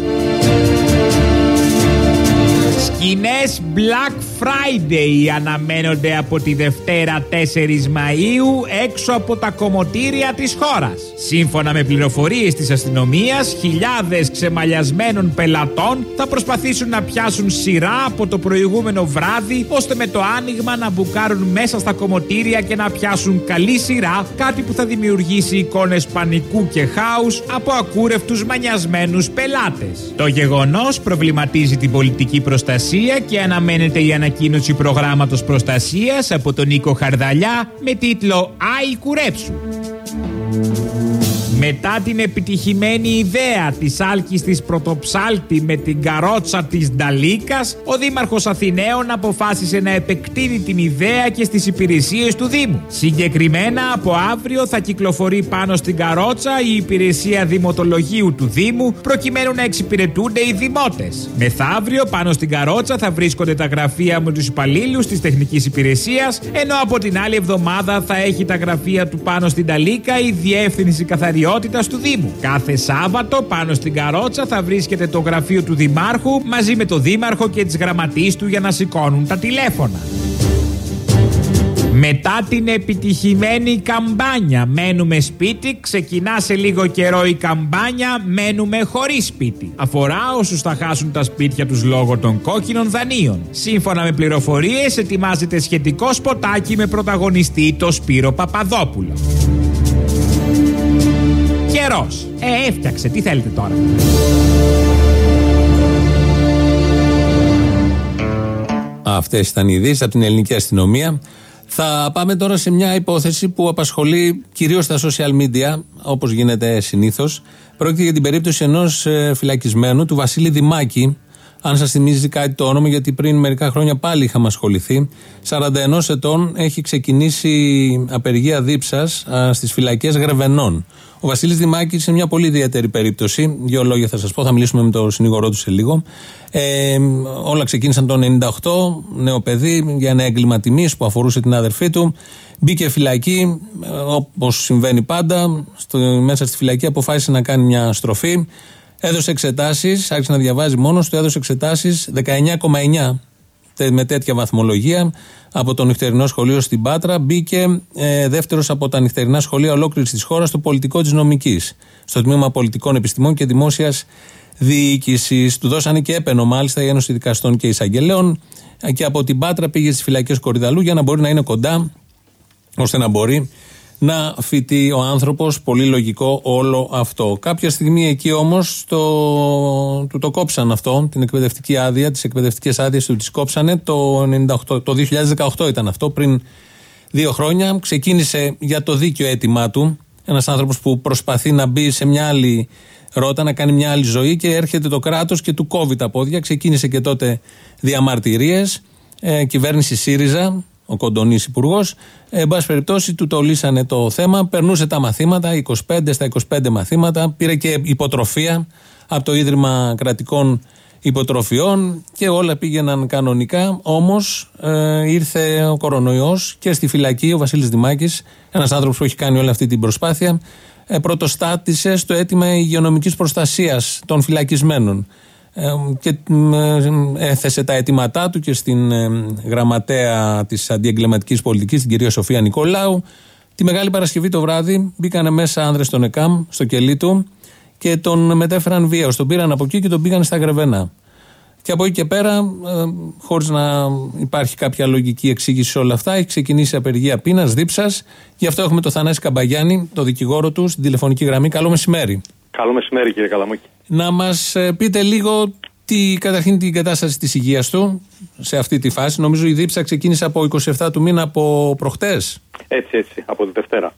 Σκηνές Black Friday αναμένονται από τη Δευτέρα 4 Μαΐου έξω από τα κομμωτήρια της χώρας. Σύμφωνα με πληροφορίες της αστυνομίας, χιλιάδες ξεμαλιασμένων πελατών θα προσπαθήσουν να πιάσουν σειρά από το προηγούμενο βράδυ, ώστε με το άνοιγμα να μπουκάρουν μέσα στα κομμωτήρια και να πιάσουν καλή σειρά, κάτι που θα δημιουργήσει εικόνες πανικού και χάους από ακούρευτους μανιασμένους πελάτες. Το γεγονός προβληματίζει την πολιτική προστασία και αναμένεται η ανακοίνωση προγράμματος προστασίας από τον Νίκο Χαρδαλιά με τίτλο «Άι κουρέψου». Μετά την επιτυχημένη ιδέα της άλκης της πρωτοψάλτη με την καρότσα της Νταλίκας, ο Δήμαρχος Αθηναίων αποφάσισε να επεκτείνει την ιδέα και στις υπηρεσίες του Δήμου. Συγκεκριμένα από αύριο θα κυκλοφορεί πάνω στην καρότσα η υπηρεσία δημοτολογίου του Δήμου προκειμένου να εξυπηρετούνται οι δημότες. Μεθαύριο πάνω στην καρότσα θα βρίσκονται τα γραφεία με τους υπαλλήλους της τεχνικής υπηρεσίας, ενώ από την άλλη εβδομάδα θα έχει τα γραφεία του πάνω στην Νταλίκα η διεύθυνση καθαριότητας του Δήμου. Κάθε Σάββατο πάνω στην καρότσα θα βρίσκεται το γραφείο του Δημάρχου μαζί με το Δήμαρχο και τις γραμματείς του για να σηκώνουν τα τηλέφωνα. Μετά την επιτυχημένη καμπάνια Μένουμε σπίτι, ξεκινά σε λίγο καιρό η καμπάνια Μένουμε χωρίς σπίτι. Αφορά όσους θα χάσουν τα σπίτια τους λόγω των κόκκινων δανείων. Σύμφωνα με πληροφορίες, ετοιμάζεται σχετικό σποτάκι με πρωταγωνιστή το Σπύρο Παπαδόπουλο. Καιρό. Ε, έφτιαξε. Τι θέλετε τώρα. Αυτές ήταν οι ειδήσει από την ελληνική αστυνομία. Θα πάμε τώρα σε μια υπόθεση που απασχολεί κυρίως τα social media, όπως γίνεται συνήθως. Πρόκειται για την περίπτωση ενός φυλακισμένου, του Βασίλη Δημάκη. Αν σας θυμίζει κάτι το όνομα, γιατί πριν μερικά χρόνια πάλι είχαμε ασχοληθεί. 41 ετών έχει ξεκινήσει απεργία δίψας στις φυλακές Γρεβενών. Ο Βασίλης Δημάκης είναι μια πολύ ιδιαίτερη περίπτωση. Δύο λόγια θα σας πω, θα μιλήσουμε με τον συνηγορό του σε λίγο. Ε, όλα ξεκίνησαν το 98, νέο παιδί, για ένα έγκλημα τιμής που αφορούσε την αδερφή του. Μπήκε φυλακή, όπως συμβαίνει πάντα. Στο, μέσα στη φυλακή αποφάσισε να κάνει μια στροφή. Έδωσε εξετάσεις, άρχισε να διαβάζει μόνος του, έδωσε εξετάσεις 19,9 με τέτοια βαθμολογία από το νυχτερινό σχολείο στην Πάτρα. Μπήκε ε, δεύτερος από τα νυχτερινά σχολεία ολόκληρης της χώρας στο πολιτικό της νομικής. Στο τμήμα πολιτικών επιστημών και δημόσιας διοίκησης. Του δώσανε και έπαινο μάλιστα η Ένωση Δικαστών και Εισαγγελέων. Και από την Πάτρα πήγε στις φυλακές Κορυδαλού για να μπορεί να είναι κοντά, ώστε να μπορεί να φοιτεί ο άνθρωπος. Πολύ λογικό όλο αυτό. Κάποια στιγμή εκεί όμως το, του το κόψαν αυτό, την εκπαιδευτική άδεια, τις εκπαιδευτικές άδειες του τις κόψανε το, 98, το 2018 ήταν αυτό, πριν δύο χρόνια. Ξεκίνησε για το δίκαιο αίτημά του. Ένας άνθρωπος που προσπαθεί να μπει σε μια άλλη ρότα, να κάνει μια άλλη ζωή και έρχεται το κράτος και του κόβει τα πόδια. Ξεκίνησε και τότε διαμαρτυρίες. Ε, κυβέρνηση ΣΥΡΙΖΑ, ο Κοντονής Υπουργός. Ε, εν πάση περιπτώσει, του το λύσανε το θέμα. Περνούσε τα μαθήματα, 25 στα 25 μαθήματα. Πήρε και υποτροφία από το Ίδρυμα Κρατικών Υποτροφιών και όλα πήγαιναν κανονικά. Όμως ε, ήρθε ο κορονοϊός και στη φυλακή ο Βασίλης Δημάκης, ένας άνθρωπος που έχει κάνει όλη αυτή την προσπάθεια, ε, πρωτοστάτησε στο αίτημα υγειονομικής προστασίας των φυλακισμένων και έθεσε τα αιτήματά του και στην γραμματέα της αντιεγκληματικής πολιτικής, την κυρία Σοφία Νικολάου. Τη Μεγάλη Παρασκευή το βράδυ μπήκανε μέσα άνδρες στον ΕΚΑΜ, στο κελί του και τον μετέφεραν βίαως. Τον πήραν από εκεί και τον πήγαν στα Γρεβενά. Και από εκεί και πέρα, χωρίς να υπάρχει κάποια λογική εξήγηση σε όλα αυτά, έχει ξεκινήσει απεργία πείνας, δίψας. Γι' αυτό έχουμε το Θανάση Καμπαγιάννη, το δικηγόρο του, στην τηλεφωνική γραμμή. Καλό μεσημέρι. Καλό μεσημέρι, κύριε Καλαμούκη. Να μας πείτε λίγο τι, καταρχήν την κατάσταση της υγείας του σε αυτή τη φάση. Νομίζω η δίψα ξεκίνησε από 27 του μήνα από προχτές. Έτσι, έτσι, από τη Δευτέρα.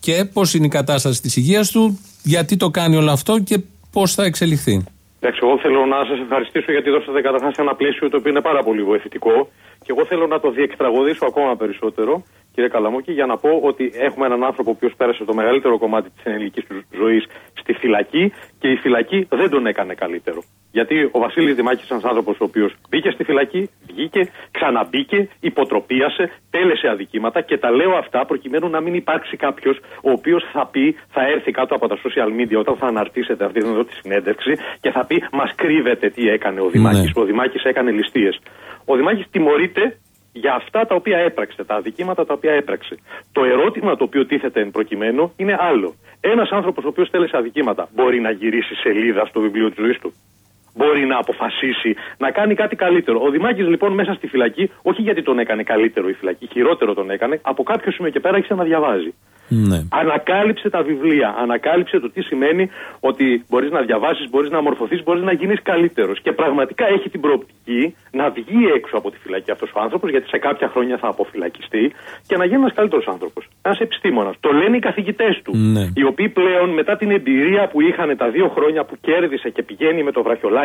Και πώς είναι η κατάσταση της υγείας του, γιατί το κάνει όλο αυτό και πώς θα εξελιχθεί. Εντάξει, εγώ θέλω να σας ευχαριστήσω γιατί δώσατε καταρχάς ένα πλαίσιο το οποίο είναι πάρα πολύ βοηθητικό και εγώ θέλω να το διεξτραγωδήσω ακόμα περισσότερο κύριε Καλαμούκη, για να πω ότι έχουμε έναν άνθρωπο ο οποίος πέρασε το μεγαλύτερο κομμάτι της ενηλικής του ζωής στη φυλακή και η φυλακή δεν τον έκανε καλύτερο. Γιατί ο Βασίλης Δημάκης, ένας άνθρωπος ο οποίος μπήκε στη φυλακή, βγήκε, ξαναμπήκε, υποτροπίασε, τέλεσε αδικήματα και τα λέω αυτά προκειμένου να μην υπάρξει κάποιος ο οποίος θα πει, θα έρθει κάτω από τα social media όταν θα αναρτήσετε αυτή εδώ τη συνέντευξη και θα πει Μας κρύβεται τι έκανε ο Δημάκης. Ναι. Ο Δημάκης έκανε ληστείες. Ο Δημάκης τιμωρείται για αυτά τα οποία έπραξε, τα αδικήματα τα οποία έπραξε. Το ερώτημα το οποίο τίθεται εν προκειμένου είναι άλλο. Ένας άνθρωπος ο οποίος τέλεσε αδικήματα μπορεί να γυρίσει σελίδα στο βιβλίο της ζωής του; Μπορεί να αποφασίσει να κάνει κάτι καλύτερο. Ο Δημάκης λοιπόν μέσα στη φυλακή, όχι γιατί τον έκανε καλύτερο η φυλακή, χειρότερο τον έκανε, από κάποιο σημείο και πέρα άρχισε να διαβάζει. Ναι. Ανακάλυψε τα βιβλία. Ανακάλυψε το τι σημαίνει ότι μπορείς να διαβάσεις, μπορείς να μορφωθείς, μπορείς να γίνεις καλύτερος. Και πραγματικά έχει την προοπτική να βγει έξω από τη φυλακή αυτός ο άνθρωπος, γιατί σε κάποια χρόνια θα αποφυλακιστεί και να γίνει ένας καλύτερος άνθρωπος. Ένας επιστήμονας. Το λένε οι καθηγητές του. Ναι. Οι οποίοι πλέον μετά την εμπειρία που είχαν τα δύο χρόνια που κέρδισε και πηγαίνει με το βραχιολάκι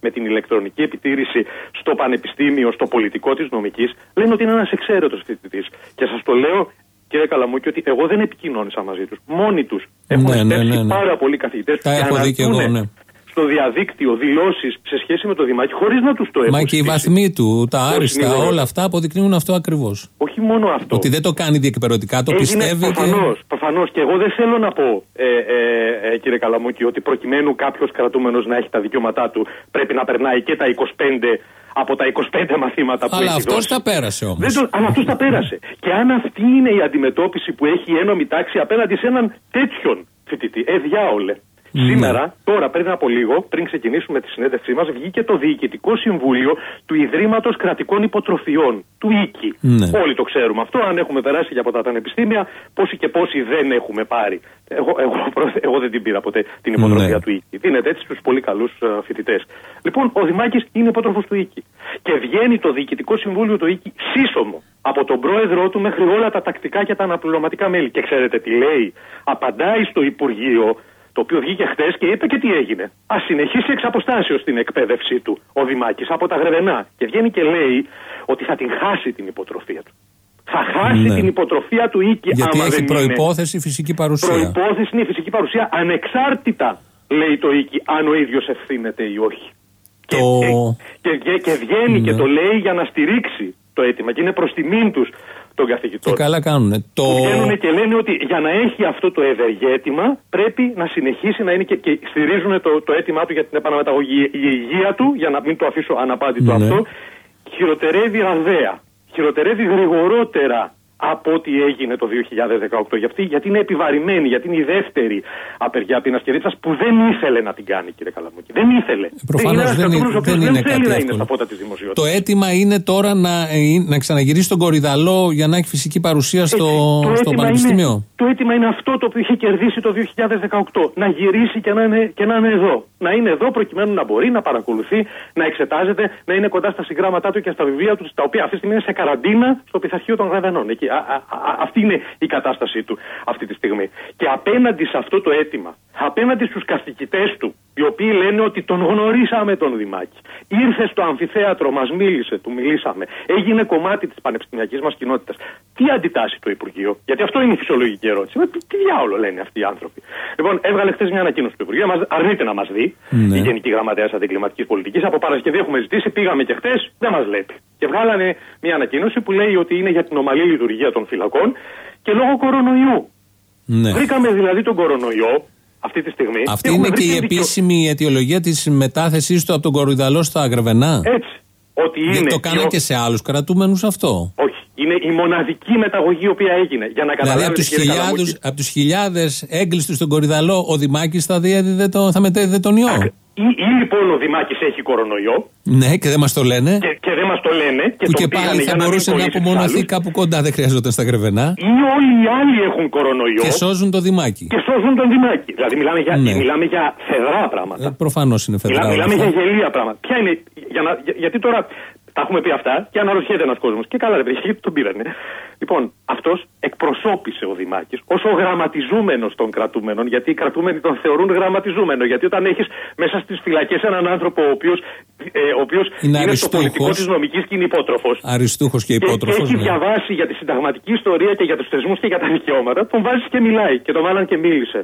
με την ηλεκτρονική επιτήρηση στο πανεπιστήμιο, στο πολιτικό της νομικής, λένε ότι είναι ένας εξαίρετος φοιτητής. Και σας το λέω κύριε Καλαμούκη, ότι εγώ δεν επικοινώνησα μαζί τους. Μόνοι τους έχουν Ναι, ναι, στέψει ναι, ναι. πάρα πολλοί καθηγητές Τα έχω δει και εγώ, ναι. Στο διαδίκτυο δηλώσεις σε σχέση με το Δημάκη χωρίς να τους το έχουν. Μα και οι βαθμοί του, τα άριστα, είναι όλα αυτά αποδεικνύουν αυτό ακριβώς. Όχι μόνο αυτό. Ότι δεν το κάνει διεκπαιρεωτικά, το Έγινε πιστεύει. Και... προφανώς, προφανώς. Και εγώ δεν θέλω να πω, ε, ε, ε, κύριε Καλαμούκη, ότι προκειμένου κάποιος κρατούμενος να έχει τα δικαιώματά του πρέπει να περνάει και τα 25 από τα 25 μαθήματα που Αλλά έχει αυτός δώσει. τα πέρασε όμως. Δεν το, αλλά αυτός τα πέρασε. Και αν αυτή είναι η αντιμετώπιση που έχει η ένωμη τάξη απέναντι σε έναν τέτοιον φοιτητή, ε, διάολε. Ναι. Σήμερα, τώρα, πριν από λίγο, πριν ξεκινήσουμε τη συνέντευξή μας, βγήκε το Διοικητικό Συμβούλιο του Ιδρύματος Κρατικών Υποτροφιών, του ΙΚΙ. Ναι. Όλοι το ξέρουμε αυτό. Αν έχουμε περάσει και από τα πανεπιστήμια, πόσοι και πόσοι δεν έχουμε πάρει. Εγώ, εγώ, προ- εγώ δεν την πήρα ποτέ την υποτροφία Ναι. του ΙΚΙ. Δίνεται έτσι στους πολύ καλούς φοιτητές. Λοιπόν, ο Δημάκης είναι υπότροφος του ΙΚΙ. Και βγαίνει το Διοικητικό Συμβούλιο του ΙΚΙ σύσσωμο από τον πρόεδρό του μέχρι όλα τα τακτικά και τα αναπληρωματικά μέλη. Και ξέρετε τι λέει; Απαντάει στο Υπουργείο το οποίο βγήκε χθες και είπε και τι έγινε. Α συνεχίσει εξ αποστάσεως την εκπαίδευσή του ο Δημάκης από τα Γρεβενά. Και βγαίνει και λέει ότι θα την χάσει την υποτροφία του. Θα χάσει Ναι. την υποτροφία του οίκη Γιατί άμα έχει δεν προπόθεση φυσική παρουσία. Προπόθεση είναι η φυσική παρουσία ανεξάρτητα, λέει το οίκη, αν ο ίδιος ευθύνεται ή όχι. Το... Και, και, και βγαίνει Ναι. και το λέει για να στηρίξει το αίτημα και είναι προς τιμήν τους των καθηγητών. Και καλά κάνουν. Το... Που βγαίνουν και λένε ότι για να έχει αυτό το ευεργέτημα πρέπει να συνεχίσει να είναι και, και στηρίζουν το, το αίτημά του για την επαναμεταγωγή. Η υγεία του, για να μην το αφήσω αναπάντητο Ναι. αυτό, χειροτερεύει ραγδαία. Χειροτερεύει γρηγορότερα από ό,τι έγινε το 2018. Γιατί, γιατί είναι επιβαρημένη, γιατί είναι η δεύτερη απεργία πείνα και ρήψας που δεν ήθελε να την κάνει, κύριε Καλαμούκη. Δεν ήθελε. προφανώς ένας δεν είναι- κρατούμενος ο οποίος δεν είναι θέλει κάτι να είναι εύκολο. στα πότα της δημοσιότητας. Το αίτημα είναι τώρα να, ε, να ξαναγυρίσει τον Κορυδαλό για να έχει φυσική παρουσία στο, το στο αίτημα Πανεπιστήμιο. Είναι, το αίτημα είναι αυτό το οποίο είχε κερδίσει το 2018. Να γυρίσει και να, είναι, και να είναι εδώ. Να είναι εδώ προκειμένου να μπορεί να παρακολουθεί, να εξετάζεται, να είναι κοντά στα συγγράμματά του και στα βιβλία του, τα οποία αυτή τη στιγμή είναι σε καραντίνα στο πειθαρχείο των Γραβενών. Εκεί. Α, α, α, αυτή είναι η κατάστασή του αυτή τη στιγμή. Και απέναντι σε αυτό το αίτημα, απέναντι στους καθηγητές του, οι οποίοι λένε ότι τον γνωρίσαμε τον Δημάκη. Ήρθε στο αμφιθέατρο, μας μίλησε, του μιλήσαμε. Έγινε κομμάτι της πανεπιστημιακής μας κοινότητας. Τι αντιτάσσει το Υπουργείο, γιατί αυτό είναι η φυσιολογική ερώτηση. Ε, Τι, τι διάολο λένε αυτοί οι άνθρωποι; Λοιπόν, έβγαλε χθες μια ανακοίνωση του Υπουργείου, μας αρνείται να μας δει Ναι. η Γενική Γραμματέα Αντιγκληματική Πολιτικής. Από Παρασκευή έχουμε ζητήσει, πήγαμε και χθες, δεν μας λέει. Και βγάλανε μια ανακοίνωση που λέει ότι είναι για την ομαλή λειτουργία των φυλακών και λόγω κορονοϊού. Ναι. Βρήκαμε δηλαδή τον κορονοϊό αυτή τη στιγμή. Αυτή έχουμε είναι και βρει η δικαιω- επίσημη αιτιολογία της μετάθεσής του από τον Κορυδαλό στα Αγρεβενά. Έτσι. Ότι Γιατί είναι. το κάνανε η- και σε άλλους κρατούμενους αυτό. Όχι. Είναι η μοναδική μεταγωγή η οποία έγινε. Για να Δηλαδή από καταλάβετε, του κύριε Καλαμούκη, χιλιάδες, από τους χιλιάδες έγκλειστους στον Κορυδαλό, ο Δημάκης θα, διέδιδε το, θα μετέδιδε τον ιό; Ή, ή λοιπόν ο Δημάκης έχει κορονοϊό Ναι, και δεν μας το λένε. και, και δεν μας το λένε. Και που τον και πήγανε πάλι για θα να μην μπορούσε να κολλήσει τους απομονωθεί άλλους. κάπου κοντά, δεν χρειαζόταν στα Γρεβενά. Ή όλοι οι άλλοι έχουν κορονοϊό Και σώζουν το Δημάκη. και σώζουν τον Δημάκη. Δηλαδή μιλάμε για, Ναι. μιλάμε για φεδρά πράγματα. Ε, Προφανώς είναι Μιλά- φεδρά. όλα μιλάμε αυτά. για γελία πράγματα. Ποια είναι, για να, για- γιατί τώρα Τα έχουμε πει αυτά και αναρωτιέται ένας κόσμος. Και καλά, ρε παιδιά, γιατί τον πήρανε. Λοιπόν, αυτός εκπροσώπησε ο Δημάκης ως ο γραμματιζούμενος των κρατούμενων, γιατί οι κρατούμενοι τον θεωρούν γραμματιζούμενο. Γιατί όταν έχεις μέσα στις φυλακές έναν άνθρωπο ο οποίος ε, ο οποίος Είναι είναι, στο πολιτικό αριστούχος. της νομικής και είναι υπότροφος. Αριστούχος και Και, και υπότροφος. έχεις διαβάσει για τη συνταγματική ιστορία και για τους θεσμούς και για τα δικαιώματα, τον βάζεις και μιλάει. Και τον βάλαν και μίλησε.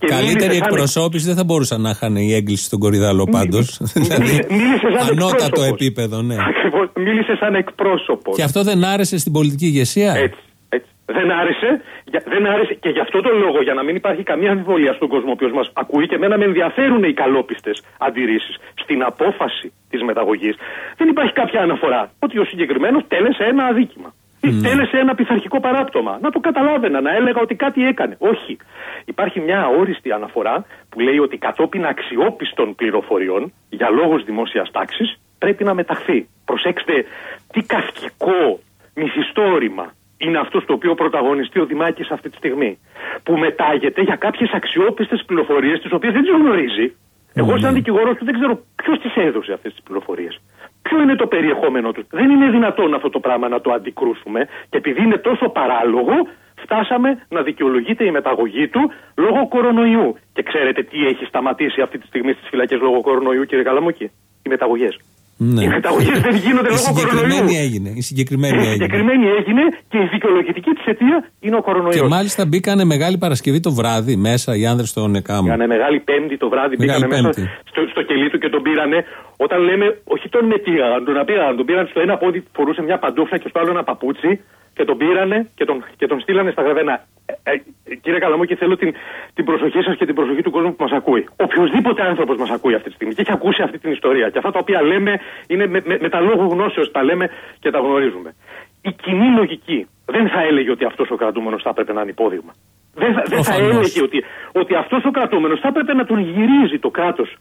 Και Καλύτερη μίλησες σαν- εκπροσώπηση δεν θα μπορούσαν να είχαν η έγκληση στον Κορυδαλό πάντως. δηλαδή, μίλησες σαν ανώτατο εκπρόσωπος. επίπεδο, ναι. Ακριβώς, μίλησες σαν εκπρόσωπος. Και αυτό δεν άρεσε στην πολιτική ηγεσία; Έτσι. έτσι. Δεν άρεσε, για- δεν άρεσε και γι' αυτό το λόγο, για να μην υπάρχει καμία αμφιβολία στον κόσμο ο οποίος μας ακούει και εμένα με ενδιαφέρουν οι καλόπιστες αντιρρήσεις στην απόφαση της μεταγωγής, δεν υπάρχει κάποια αναφορά ότι ο συγκεκριμένος τέλεσε ένα αδίκημα. Ή τέλεσε ένα πειθαρχικό παράπτωμα. Να το καταλάβαινα, να έλεγα ότι κάτι έκανε. Όχι. Υπάρχει μια αόριστη αναφορά που λέει ότι κατόπιν αξιόπιστων πληροφοριών για λόγους δημόσιας τάξης πρέπει να μεταχθεί. Προσέξτε τι καυκικό μυθιστόρημα είναι αυτός στο οποίο πρωταγωνιστεί ο Δημάκης αυτή τη στιγμή. Που μετάγεται για κάποιες αξιόπιστες πληροφορίες, τις οποίες δεν τις γνωρίζει. Εγώ, σαν δικηγόρος του, δεν ξέρω ποιος τις έδωσε αυτές τις πληροφορίες. Ποιο είναι το περιεχόμενό τους; Δεν είναι δυνατόν αυτό το πράγμα να το αντικρούσουμε και επειδή είναι τόσο παράλογο, φτάσαμε να δικαιολογείται η μεταγωγή του λόγω κορονοϊού. Και ξέρετε τι έχει σταματήσει αυτή τη στιγμή στις φυλακές λόγω κορονοϊού, κύριε Καλαμούκη; Οι μεταγωγές. Ναι. Οι μεταγωγέ *laughs* δεν γίνονται Η λόγω κορονοϊού. συγκεκριμένη έγινε. Η συγκεκριμένη Η έγινε. συγκεκριμένη έγινε και η δικαιολογητική της αιτία είναι ο κορονοϊός. Και μάλιστα μπήκανε Μεγάλη Παρασκευή το βράδυ μέσα οι άνδρες των ΕΚΑΜ. Κάνε μεγάλη πέμπτη το βράδυ, Μεγάλη μπήκανε μέσα Πέμπτη. στο, στο κελί του και τον πήρανε. Όταν λέμε, όχι τον μετήγαγαν, τον απήγαγαν, τον πήραν στο ένα πόδι φορούσε μια παντόφλα και στο άλλο ένα παπούτσι και τον πήρανε και τον, και τον στείλανε στα γραβένα. Ε, ε, κύριε Καλαμούκη, θέλω την, την προσοχή σας και την προσοχή του κόσμου που μας ακούει. Οποιοδήποτε άνθρωπος μας ακούει αυτή τη στιγμή και έχει ακούσει αυτή την ιστορία και αυτά τα οποία λέμε είναι με, με, με τα λόγου γνώσεως τα λέμε και τα γνωρίζουμε. Η κοινή λογική δεν θα έλεγε ότι αυτός ο κρατούμενος θα έπρεπε να είναι υπόδειγμα. Δεν θα, δεν θα Προφανώς. έλεγε ότι, ότι αυτός ο κρατούμενος θα έπρεπε να τον γυρίζει το κράτος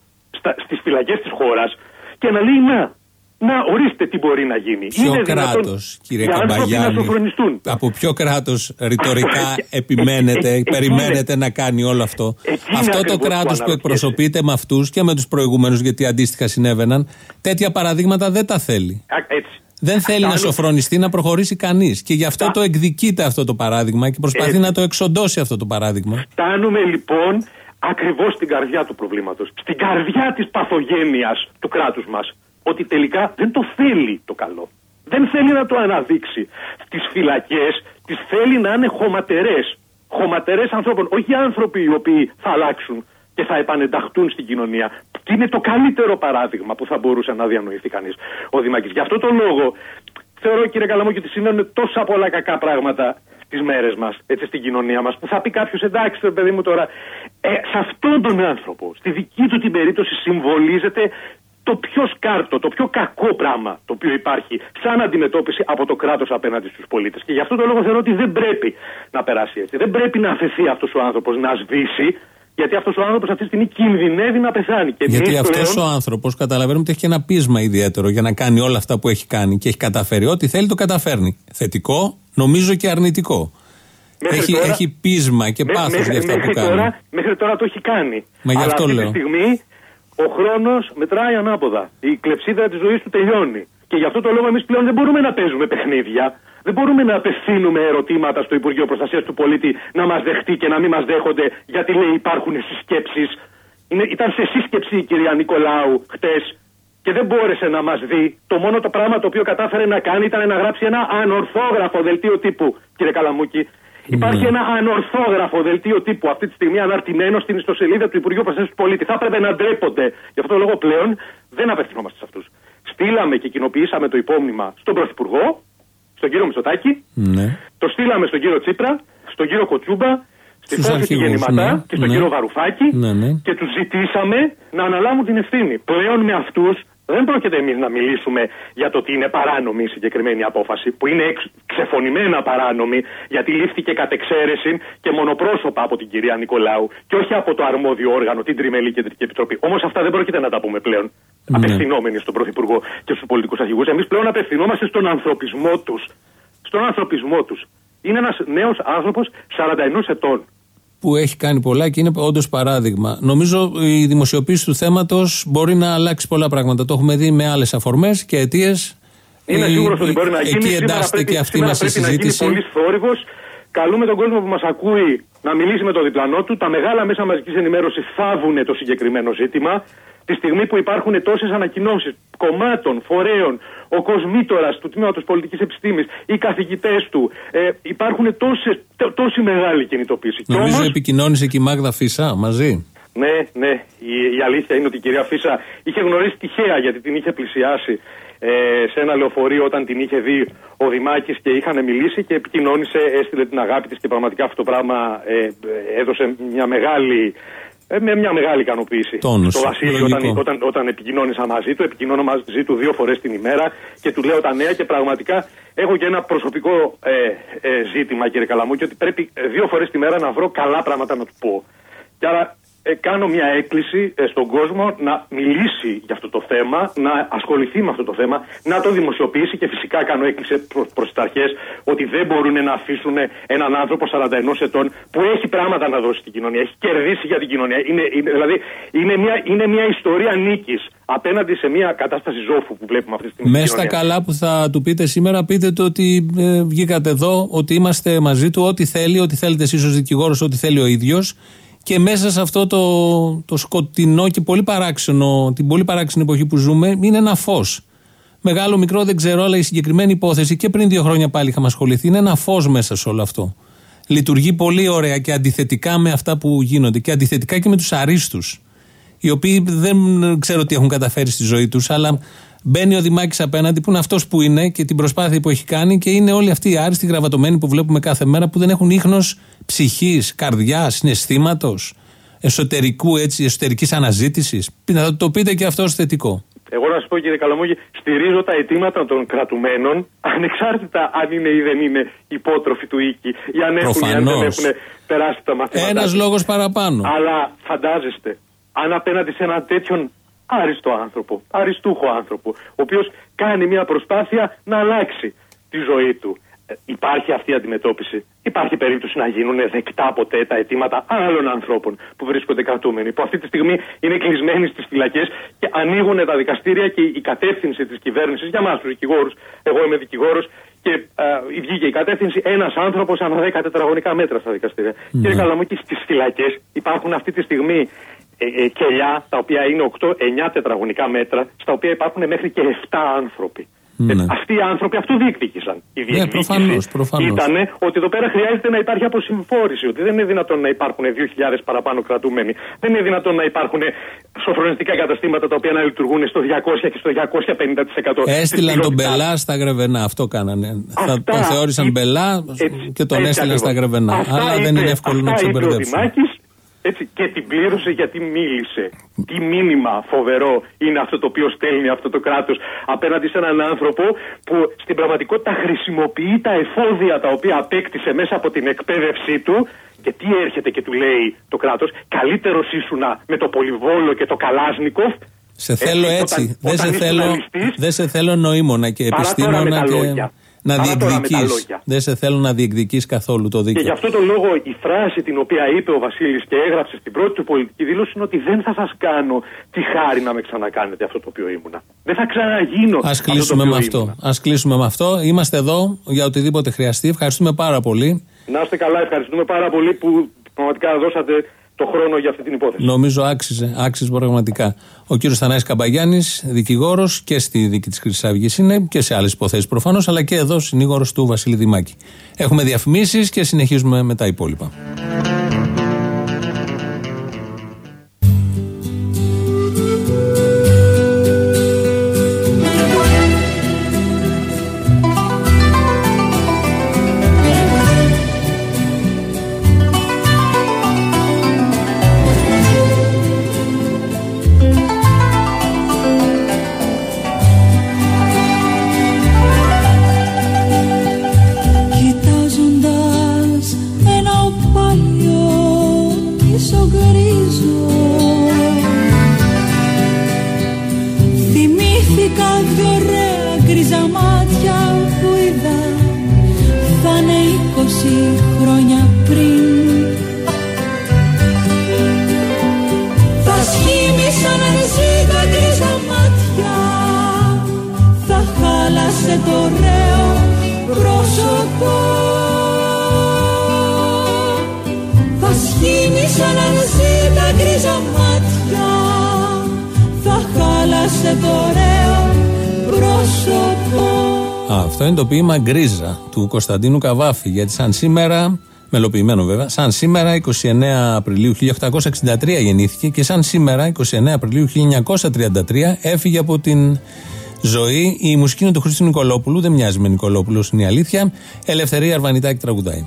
στις φυλακές της χώρας και να λέει να, να ορίστε τι μπορεί να γίνει. Ποιο Είναι δυνατόν κράτος, κύριε οι άνθρωποι να Καμπαγιάννη, σοφρονιστούν. από ποιο κράτος ρητορικά επιμένετε, εκεί περιμένετε να κάνει όλο αυτό; Εκεί είναι Αυτό το ακριβώς που κράτος που αναρωτιέσαι. εκπροσωπείται με αυτούς και με τους προηγούμενου, γιατί αντίστοιχα συνέβαιναν, τέτοια παραδείγματα δεν τα θέλει. Α, Έτσι. Δεν θέλει να Φτάνουν- σοφρονιστεί να προχωρήσει κανείς. Και γι' αυτό το εκδικείται αυτό το παράδειγμα και προσπαθεί Έτσι. να το εξοντώσει αυτό το παράδειγμα. Φτάνουμε λοιπόν ακριβώς στην καρδιά του προβλήματος. Στην καρδιά της παθογένειας του κράτους μας. Ότι τελικά δεν το θέλει το καλό. Δεν θέλει να το αναδείξει. Στις φυλακές τις θέλει να είναι χωματερές. Χωματερές ανθρώπων. Όχι άνθρωποι οι οποίοι θα αλλάξουν και θα επανενταχτούν στην κοινωνία. Και είναι το καλύτερο παράδειγμα που θα μπορούσε να διανοηθεί κανείς ο Δημάκης. Γι' αυτό το λόγο θεωρώ, κύριε Καλαμούκη, ότι συμβαίνουν τόσα πολλά κακά πράγματα τι μέρες μας, έτσι στην κοινωνία μας, που θα πει κάποιος, εντάξει, ρε παιδί μου τώρα, ε, σε αυτόν τον άνθρωπο, στη δική του την περίπτωση, συμβολίζεται το πιο σκάρτο, το πιο κακό πράγμα το οποίο υπάρχει σαν αντιμετώπιση από το κράτος απέναντι στους πολίτες. Και γι' αυτό το λόγο θεωρώ ότι δεν πρέπει να περάσει έτσι. Δεν πρέπει να αφαιθεί αυτός ο άνθρωπος να σβήσει, γιατί αυτός ο άνθρωπος αυτή τη στιγμή κινδυνεύει να πεθάνει. Και Γιατί εμείς αυτός πλέον- ο άνθρωπος καταλαβαίνουμε ότι έχει και ένα πείσμα ιδιαίτερο για να κάνει όλα αυτά που έχει κάνει και έχει καταφέρει. Ό,τι θέλει το καταφέρνει. Θετικό, νομίζω και αρνητικό. Μέχρι Έχει, τώρα- έχει πείσμα και Μέ- πάθος μέχρι- για αυτά που μέχρι κάνει. Τώρα, μέχρι τώρα το έχει κάνει. Μα γι' Αλλά αυτό αυτή λέω. τη στιγμή ο χρόνος μετράει ανάποδα. Η κλεψίδρα της ζωής του τελειώνει. Και γι' αυτό το λόγο εμείς πλέον δεν μπορούμε να παίζουμε παιχνίδια. Δεν μπορούμε να απευθύνουμε ερωτήματα στο Υπουργείο Προστασίας του Πολίτη να μας δεχτεί και να μην μας δέχονται γιατί λέει υπάρχουν συσκέψεις. Ήταν σε σύσκεψη η κυρία Νικολάου χτες και δεν μπόρεσε να μας δει. Το μόνο το πράγμα το οποίο κατάφερε να κάνει ήταν να γράψει ένα ανορθόγραφο δελτίο τύπου, κύριε Καλαμούκη. Υπάρχει ένα ανορθόγραφο δελτίο τύπου αυτή τη στιγμή αναρτημένο στην ιστοσελίδα του Υπουργείου Προστασίας του Πολίτη. Θα έπρεπε να ντρέπονται. Γι' αυτό το λόγο πλέον δεν απευθυνόμαστε σε αυτούς. Στείλαμε και κοινοποιήσαμε το υπόμνημα στον Πρωθυπουργό, στον κύριο Μητσοτάκη, Ναι. το στείλαμε στον κύριο Τσίπρα, στον κύριο Κοτσούμπα, στη Στους Φώση τη αρχηγούς, Γεννηματά ναι, και στον ναι. κύριο Βαρουφάκη Ναι, ναι. και τους ζητήσαμε να αναλάβουν την ευθύνη. Πλέον με αυτούς δεν πρόκειται εμείς να μιλήσουμε για το ότι είναι παράνομη η συγκεκριμένη απόφαση, που είναι εξ- ξεφωνημένα παράνομη, γιατί λήφθηκε κατ' εξαίρεση και μονοπρόσωπα από την κυρία Νικολάου και όχι από το αρμόδιο όργανο, την Τριμελή Κεντρική Επιτροπή. Όμως αυτά δεν πρόκειται να τα πούμε πλέον. Ναι. Απευθυνόμενοι στον Πρωθυπουργό και στους πολιτικούς αρχηγούς. Εμείς πλέον απευθυνόμαστε στον ανθρωπισμό τους. Στον ανθρωπισμό τους. Είναι ένας νέος άνθρωπος 41 ετών. Που έχει κάνει πολλά και είναι όντως παράδειγμα. Νομίζω η δημοσιοποίηση του θέματος μπορεί να αλλάξει πολλά πράγματα. Το έχουμε δει με άλλες αφορμές και αιτίες Είμαι Ή- σίγουρος ότι μπορεί να γίνει. Εκεί Σήμερα εντάσσεται πρέπει- και αυτή σήμερα μας η πρέπει να γίνει συζήτηση. πολύς θόρυβος. Καλούμε τον κόσμο που μας ακούει να μιλήσει με το διπλανό του. Τα μεγάλα μέσα μαζικής ενημέρωσης θάβουν το συγκεκριμένο ζήτημα. Τη στιγμή που υπάρχουν τόσες ανακοινώσεις κομμάτων, φορέων, ο κοσμήτορας του τμήματος πολιτικής επιστήμης, οι καθηγητές του, ε, υπάρχουν τόσες, τό- τόση μεγάλη κινητοποίηση. Και Νομίζω όμως- επικοινώνησε και η Μάγδα Φίσα μαζί. ναι, ναι. Η, η αλήθεια είναι ότι η κυρία Φίσα είχε γνωρίσει τυχαία γιατί την είχε πλησιάσει ε, σε ένα λεωφορείο όταν την είχε δει ο Δημάκης και είχαν μιλήσει και επικοινώνησε, έστειλε την αγάπη της και πραγματικά αυτό το πράγμα ε, ε, έδωσε μια μεγάλη. ε, με μια μεγάλη ικανοποίηση. Τόνους, Το Βασίλειο, λογικό. όταν, όταν, όταν επικοινώνησα μαζί του, επικοινώνω μαζί του δύο φορές την ημέρα και του λέω τα νέα και πραγματικά έχω και ένα προσωπικό ε, ε, ζήτημα, κύριε Καλαμούκη, ότι πρέπει ε, δύο φορές τη μέρα να βρω καλά πράγματα να του πω. Και άρα ε, κάνω μια έκκληση ε, στον κόσμο να μιλήσει για αυτό το θέμα, να ασχοληθεί με αυτό το θέμα, να το δημοσιοποιήσει και φυσικά κάνω έκκληση προς προς τις αρχές ότι δεν μπορούν να αφήσουν έναν άνθρωπο 41 ετών που έχει πράγματα να δώσει στην κοινωνία, έχει κερδίσει για την κοινωνία. Είναι, είναι, δηλαδή είναι μια, είναι μια ιστορία νίκης απέναντι σε μια κατάσταση ζώφου που βλέπουμε αυτή τη στιγμή. Μέσα στην στα κοινωνία. καλά που θα του πείτε σήμερα, πείτε του ότι ε, βγήκατε εδώ, ότι είμαστε μαζί του, ό,τι θέλει, ό,τι θέλετε εσείς ως δικηγόρος, ό,τι θέλει ο ίδιος. Και μέσα σε αυτό το, το σκοτεινό και πολύ παράξενο, την πολύ παράξενη εποχή που ζούμε, είναι ένα φως. Μεγάλο, μικρό, δεν ξέρω, αλλά η συγκεκριμένη υπόθεση και πριν δύο χρόνια πάλι είχαμε ασχοληθεί, είναι ένα φως μέσα σε όλο αυτό. Λειτουργεί πολύ ωραία και αντιθετικά με αυτά που γίνονται και αντιθετικά και με τους αρίστους οι οποίοι δεν ξέρω τι έχουν καταφέρει στη ζωή τους, αλλά μπαίνει ο Δημάκης απέναντι που είναι αυτός που είναι και την προσπάθεια που έχει κάνει και είναι όλοι αυτοί οι άριστοι γραβατωμένοι που βλέπουμε κάθε μέρα που δεν έχουν ίχνος ψυχής, καρδιάς, συναισθήματος, εσωτερικού έτσι, εσωτερικής αναζήτησης. Να το πείτε και αυτό ως θετικό. Εγώ να σα πω κύριε Καλαμούγη, στηρίζω τα αιτήματα των κρατουμένων, ανεξάρτητα αν είναι ή δεν είναι υπότροφοι του οίκη, ή αν έχουν ή αν δεν Προφανώς. έχουν περάσει τα μαθήματα. Ένας τους. λόγος παραπάνω. Αλλά φαντάζεστε, αν απέναντι σε έναν τέτοιον άριστο άνθρωπο, αριστούχο άνθρωπο, ο οποίος κάνει μια προσπάθεια να αλλάξει τη ζωή του. ε, Υπάρχει αυτή η αντιμετώπιση. Υπάρχει περίπτωση να γίνουν δεκτά ποτέ τα αιτήματα άλλων ανθρώπων που βρίσκονται κρατούμενοι, που αυτή τη στιγμή είναι κλεισμένοι στις φυλακές και ανοίγουν τα δικαστήρια και η κατεύθυνση της κυβέρνησης για εμά τους δικηγόρους. Εγώ είμαι δικηγόρος και α, βγήκε η κατεύθυνση ένας άνθρωπος ανά 10 τετραγωνικά μέτρα στα δικαστήρια. Κύριε Καλαμούκη, στις φυλακές υπάρχουν αυτή τη στιγμή ε, ε, κελιά τα οποία είναι 8-9 τετραγωνικά μέτρα, στα οποία υπάρχουν μέχρι και 7 άνθρωποι. Ναι. Ε, αυτοί οι άνθρωποι αυτό διεκδίκησαν. Η διεκδίκηση προφανώς, προφανώς. ήταν ότι εδώ πέρα χρειάζεται να υπάρχει αποσυμφόρηση. Ότι δεν είναι δυνατόν να υπάρχουν 2.000 παραπάνω κρατούμενοι. Δεν είναι δυνατόν να υπάρχουν σοφρονιστικά καταστήματα τα οποία να λειτουργούν στο 200 και στο 250%. Έστειλαν της τον πυρότητάς. Μπελά στα Γρεβενά. Αυτό κάνανε. Θα Αυτά τον θεώρησαν ή- Μπελά έτσι, και τον έτσι έστειλαν στα ακριβώς. Γρεβενά. Αυτά Αλλά δεν είπε- είναι εύκολο να αυτά είπε ο ξεμπερδέψουν. Δημάκης, έτσι, και την πλήρωσε γιατί μίλησε. Τι μήνυμα φοβερό είναι αυτό το οποίο στέλνει αυτό το κράτος απέναντι σε έναν άνθρωπο που στην πραγματικότητα χρησιμοποιεί τα εφόδια τα οποία απέκτησε μέσα από την εκπαίδευσή του. Και τι έρχεται και του λέει το κράτος, καλύτερος ήσουνα με το Πολυβόλο και το Καλάσνικοφ. Σε θέλω όταν- έτσι. δεν, όταν σε ήσουν θέλω, αληστής, δεν σε θέλω νοήμονα και Παρά τώρα με επιστήμονα τα και λόγια. Να Παρά τώρα με τα διεκδικείς. λόγια. Δεν σε θέλω να διεκδικείς καθόλου το Και δίκαιο. γι' αυτό το λόγο η φράση την οποία είπε ο Βασίλης και έγραψε στην πρώτη του πολιτική δήλωση είναι ότι δεν θα σας κάνω τη χάρη να με ξανακάνετε αυτό το οποίο ήμουνα. Δεν θα ξαναγίνω Α αυτό το κλείσουμε οποίο με αυτό. ήμουνα. Ας κλείσουμε με αυτό. Είμαστε εδώ για οτιδήποτε χρειαστεί. Ευχαριστούμε πάρα πολύ. Να είστε καλά, ευχαριστούμε πάρα πολύ που πραγματικά δώσατε το χρόνο για αυτή την υπόθεση. Νομίζω άξιζε, άξιζε πραγματικά. Ο κύριος Θανάη Καμπαγιάννης, δικηγόρος και στη δίκη της Χρυσής Αυγής είναι και σε άλλες υποθέσεις προφανώς, αλλά και εδώ συνήγορος του Βασίλη Δημάκη. Έχουμε διαφημίσεις και συνεχίζουμε με τα υπόλοιπα. Αυτό είναι το ποίημα «Γκρίζα» του Κωνσταντίνου Καβάφη γιατί σαν σήμερα, μελοποιημένο βέβαια, σαν σήμερα 29 Απριλίου 1863 γεννήθηκε και σαν σήμερα 29 Απριλίου 1933 έφυγε από την ζωή η μουσική του Χρήστου Νικολόπουλου, δεν μοιάζει με Νικολόπουλος είναι η αλήθεια, Ελευθερία Αρβανιτάκη τραγουδάει.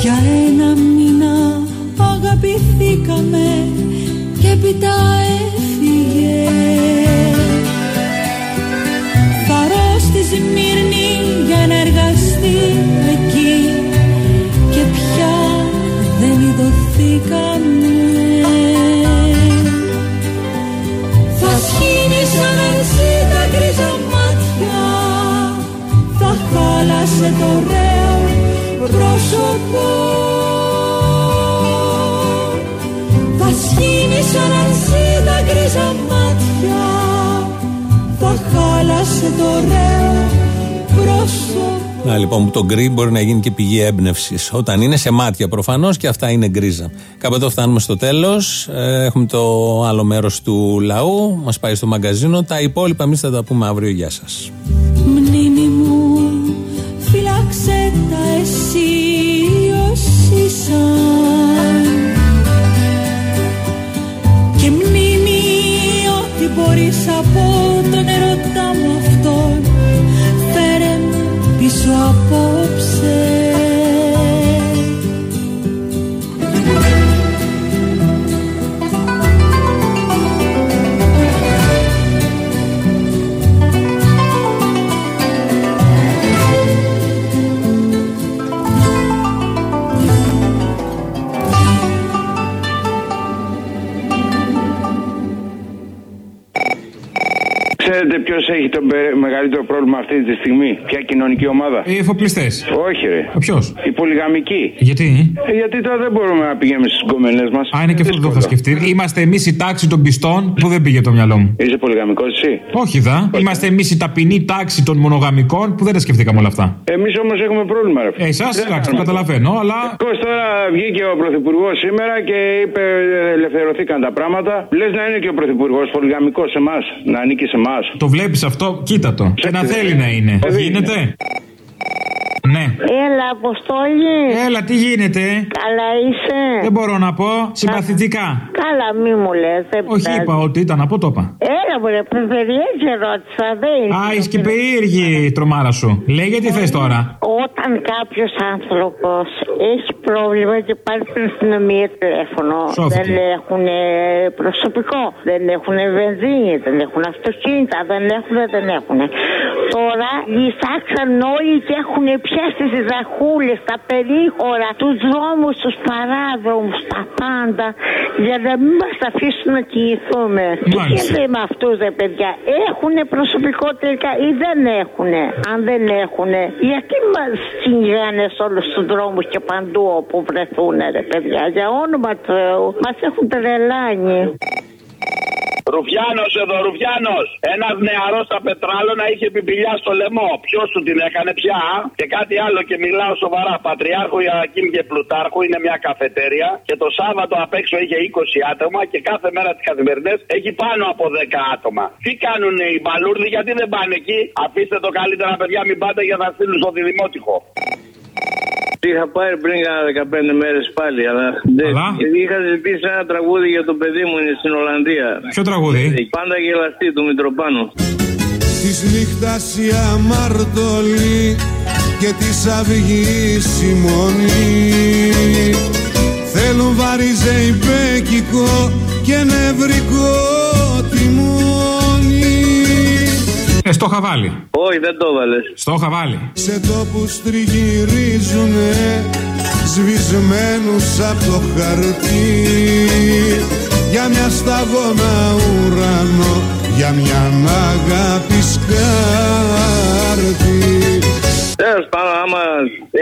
Για ένα μήνα αγαπηθήκαμε και έπειτα έφυγε. Θαρώ στη Σμύρνη για να εργαστεί εκεί και πια δεν ειδωθήκαμε. Θα σχήνει σαν αρσί τα γκρίζα μάτια θα χάλασε το ωραίο πρόσωπο Θα σχήνει σαν αρσί τα γκρίζα μάτια θα χάλασε το ωραίο πρόσωπο Να λοιπόν που το γκρι μπορεί να γίνει και πηγή έμπνευσης. Όταν είναι σε μάτια προφανώς και αυτά είναι γκρίζα. Κάπου εδώ φτάνουμε στο τέλος. Έχουμε το άλλο μέρος του λαού. Μας πάει στο μαγκαζίνο. Τα υπόλοιπα εμείς θα τα πούμε αύριο. Γεια σας. Φύλαξε τα αυτή τη στιγμή, Ποια κοινωνική ομάδα; Οι εφοπλιστές. Όχι, ρε. Ποιος; Η πολυγαμική. Γιατί; Ε, γιατί τώρα δεν μπορούμε να πηγαίνουμε στις γκομενέ μας. Α, είναι και αυτό που το είχα σκεφτεί. Είμαστε εμείς η τάξη των πιστών που δεν πήγε το μυαλό μου. Είσαι πολυγαμικός, εσύ; Όχι, δα. Είμαστε εμείς η ταπεινή τάξη των μονογαμικών που δεν τα σκεφτήκαμε όλα αυτά. Εμείς όμως έχουμε πρόβλημα, ρε. Ε, εσάς, Δεν εντάξει, το κάνουμε. καταλαβαίνω, αλλά. Πώ τώρα βγήκε ο Πρωθυπουργός σήμερα και είπε ε, ελευθερωθήκαν τα πράγματα. Λες να είναι και ο Πρωθυπουργός πολυγαμικός σε εμάς, να ανήκει σε εμάς. Το βλέπεις αυτό, κοίτα το. Και να θέλει να είναι. Γίνεται; Ναι. Έλα, Αποστόλη. Έλα, τι γίνεται; Καλά είσαι; Δεν μπορώ να πω. Συμπαθητικά. Καλά, μη μου λες. Όχι, είπα ότι ήταν, από το είπα. Έλα, μου ρε, περιέργεια ρώτησα. Δεν είναι. Α, είσαι και περίεργη η τρομάρα σου. Λέγε τι θες τώρα. Όταν κάποιος άνθρωπος έχει πρόβλημα και πάρει στην αστυνομία τηλέφωνο, Σώθηκε. δεν έχουν προσωπικό, δεν έχουν βενζίνη, δεν έχουν αυτοκίνητα, δεν έχουν, δεν έχουν. Τώρα λυσάξαν όλοι και έχουν πιάσει τι ζαχούλε, τα περίχωρα, τους δρόμους, τους παράδρομους, τα πάντα, για να μην μας αφήσουν να κινηθούμε. Τι Μάλιστα. γίνεται με αυτούς, ρε παιδιά, έχουν προσωπικό τελικά ή δεν έχουν. Αν δεν έχουν, γιατί μας κυνηγάνε σε όλους τους δρόμους και παντού όπου βρεθούν, ρε παιδιά, για όνομα του Θεού. Μας έχουν τρελάνει. Ρουφιάνο εδώ, Ρουφιάνο. Ένας νεαρός στα πετράλωνα είχε πιπηλιά στο λαιμό. Ποιος του την έκανε πια. α; Και κάτι άλλο και μιλάω σοβαρά. Πατριάρχου Ιωακήμ και Πλουτάρχου είναι μια καφετέρια. Και το Σάββατο απ' έξω είχε 20 άτομα. Και κάθε μέρα τι καθημερινέ έχει πάνω από 10 άτομα. Τι κάνουν οι μπαλούρδοι, γιατί δεν πάνε εκεί; Αφήστε το καλύτερα, παιδιά, μην πάτε για να στείλουν στο δημότυχο. Είχα πάρει πριν κάνα 15 μέρες πάλι, αλλά δεν. Γιατί είχα ζητήσει ένα τραγούδι για το παιδί μου είναι στην Ολλανδία. Ποιο τραγούδι; Πάντα γελαστή του Μητροπάνου. Της νύχτας η αμαρτωλή και της αυγής η μονή Θέλουν βαριζεϊπέκικο και νευρικό τιμόνι Ε, στο είχα βάλει. Όχι, δεν το έβαλες. Στο είχα βάλει. Σε τόπους τριγυρίζουνε σβησμένους από το χαρτί για μια σταγόνα ουρανό για μια αγάπη σκάρτη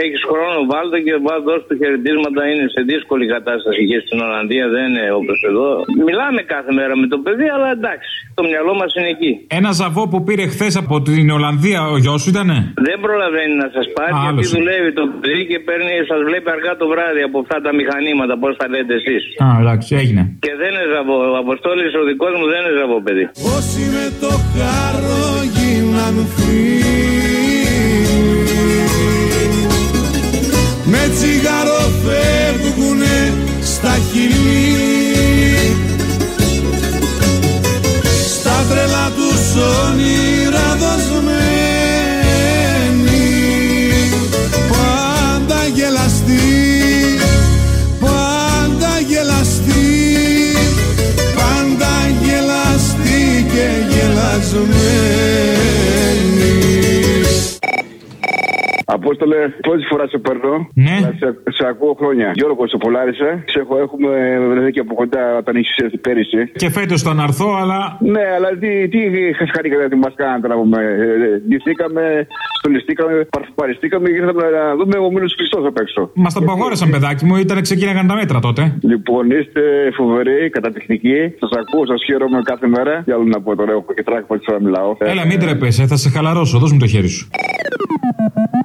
έχεις χρόνο, βάλτε και βάλτε δώσ' του χαιρετίσματα. Είναι σε δύσκολη κατάσταση και στην Ολλανδία, δεν είναι όπως εδώ. Μιλάμε κάθε μέρα με το παιδί, αλλά εντάξει, το μυαλό μας είναι εκεί. Ένα ζαβό που πήρε χθες από την Ολλανδία ο γιος σου ήτανε; Δεν προλαβαίνει να σας πάρει Α, γιατί άλλος. δουλεύει το παιδί και παίρνει, σας βλέπει αργά το βράδυ από αυτά τα μηχανήματα, πώς τα λέτε εσείς. Α, εντάξει, έγινε. Και δεν είναι ζαβό. Ο Αποστόλης ο δικός μου δεν είναι ζαβό, παιδί. Όσοι με το χάρο γίναν φίλοι Με τσιγάρο φεύγουνε στα χειλή Στα τρελά τους όνειρα δοσμένοι Πάντα γελαστοί Πάντα γελαστοί Πάντα γελαστοί και γελασμένοι Απόστολε, πρώτη φορά σε παίρνω. Ναι. Αλλά Σε, σε ακούω χρόνια. Γιώργο, σε Πολάρισα. Σε έχω, έχουμε βρεθεί και από κοντά όταν είχε έρθει πέρυσι. Και φέτος θα αναρθώ, αλλά. Ναι, αλλά τι, τι χαρήκατε ότι μα κάνατε να πούμε. Ε, ε, Ντυθήκαμε, στολιστήκαμε, παρφοπαριστήκαμε και ήρθαμε να δούμε ο Μήλο Χριστός απ' έξω. Μας τα απαγόρεσαν, παιδάκι μου, ήταν ξεκίναγαν τα μέτρα τότε. Λοιπόν, είστε φοβεροί, κατατεχνικοί. Σας ακούω, σας χαίρομαι κάθε μέρα. Τι άλλο να πω τώρα, έχω και τράκ που ώρα μιλάω. Έλα, μην τρέπεσαι, θα σε χαλαρώσω, δώσ' μου το χέρι σου.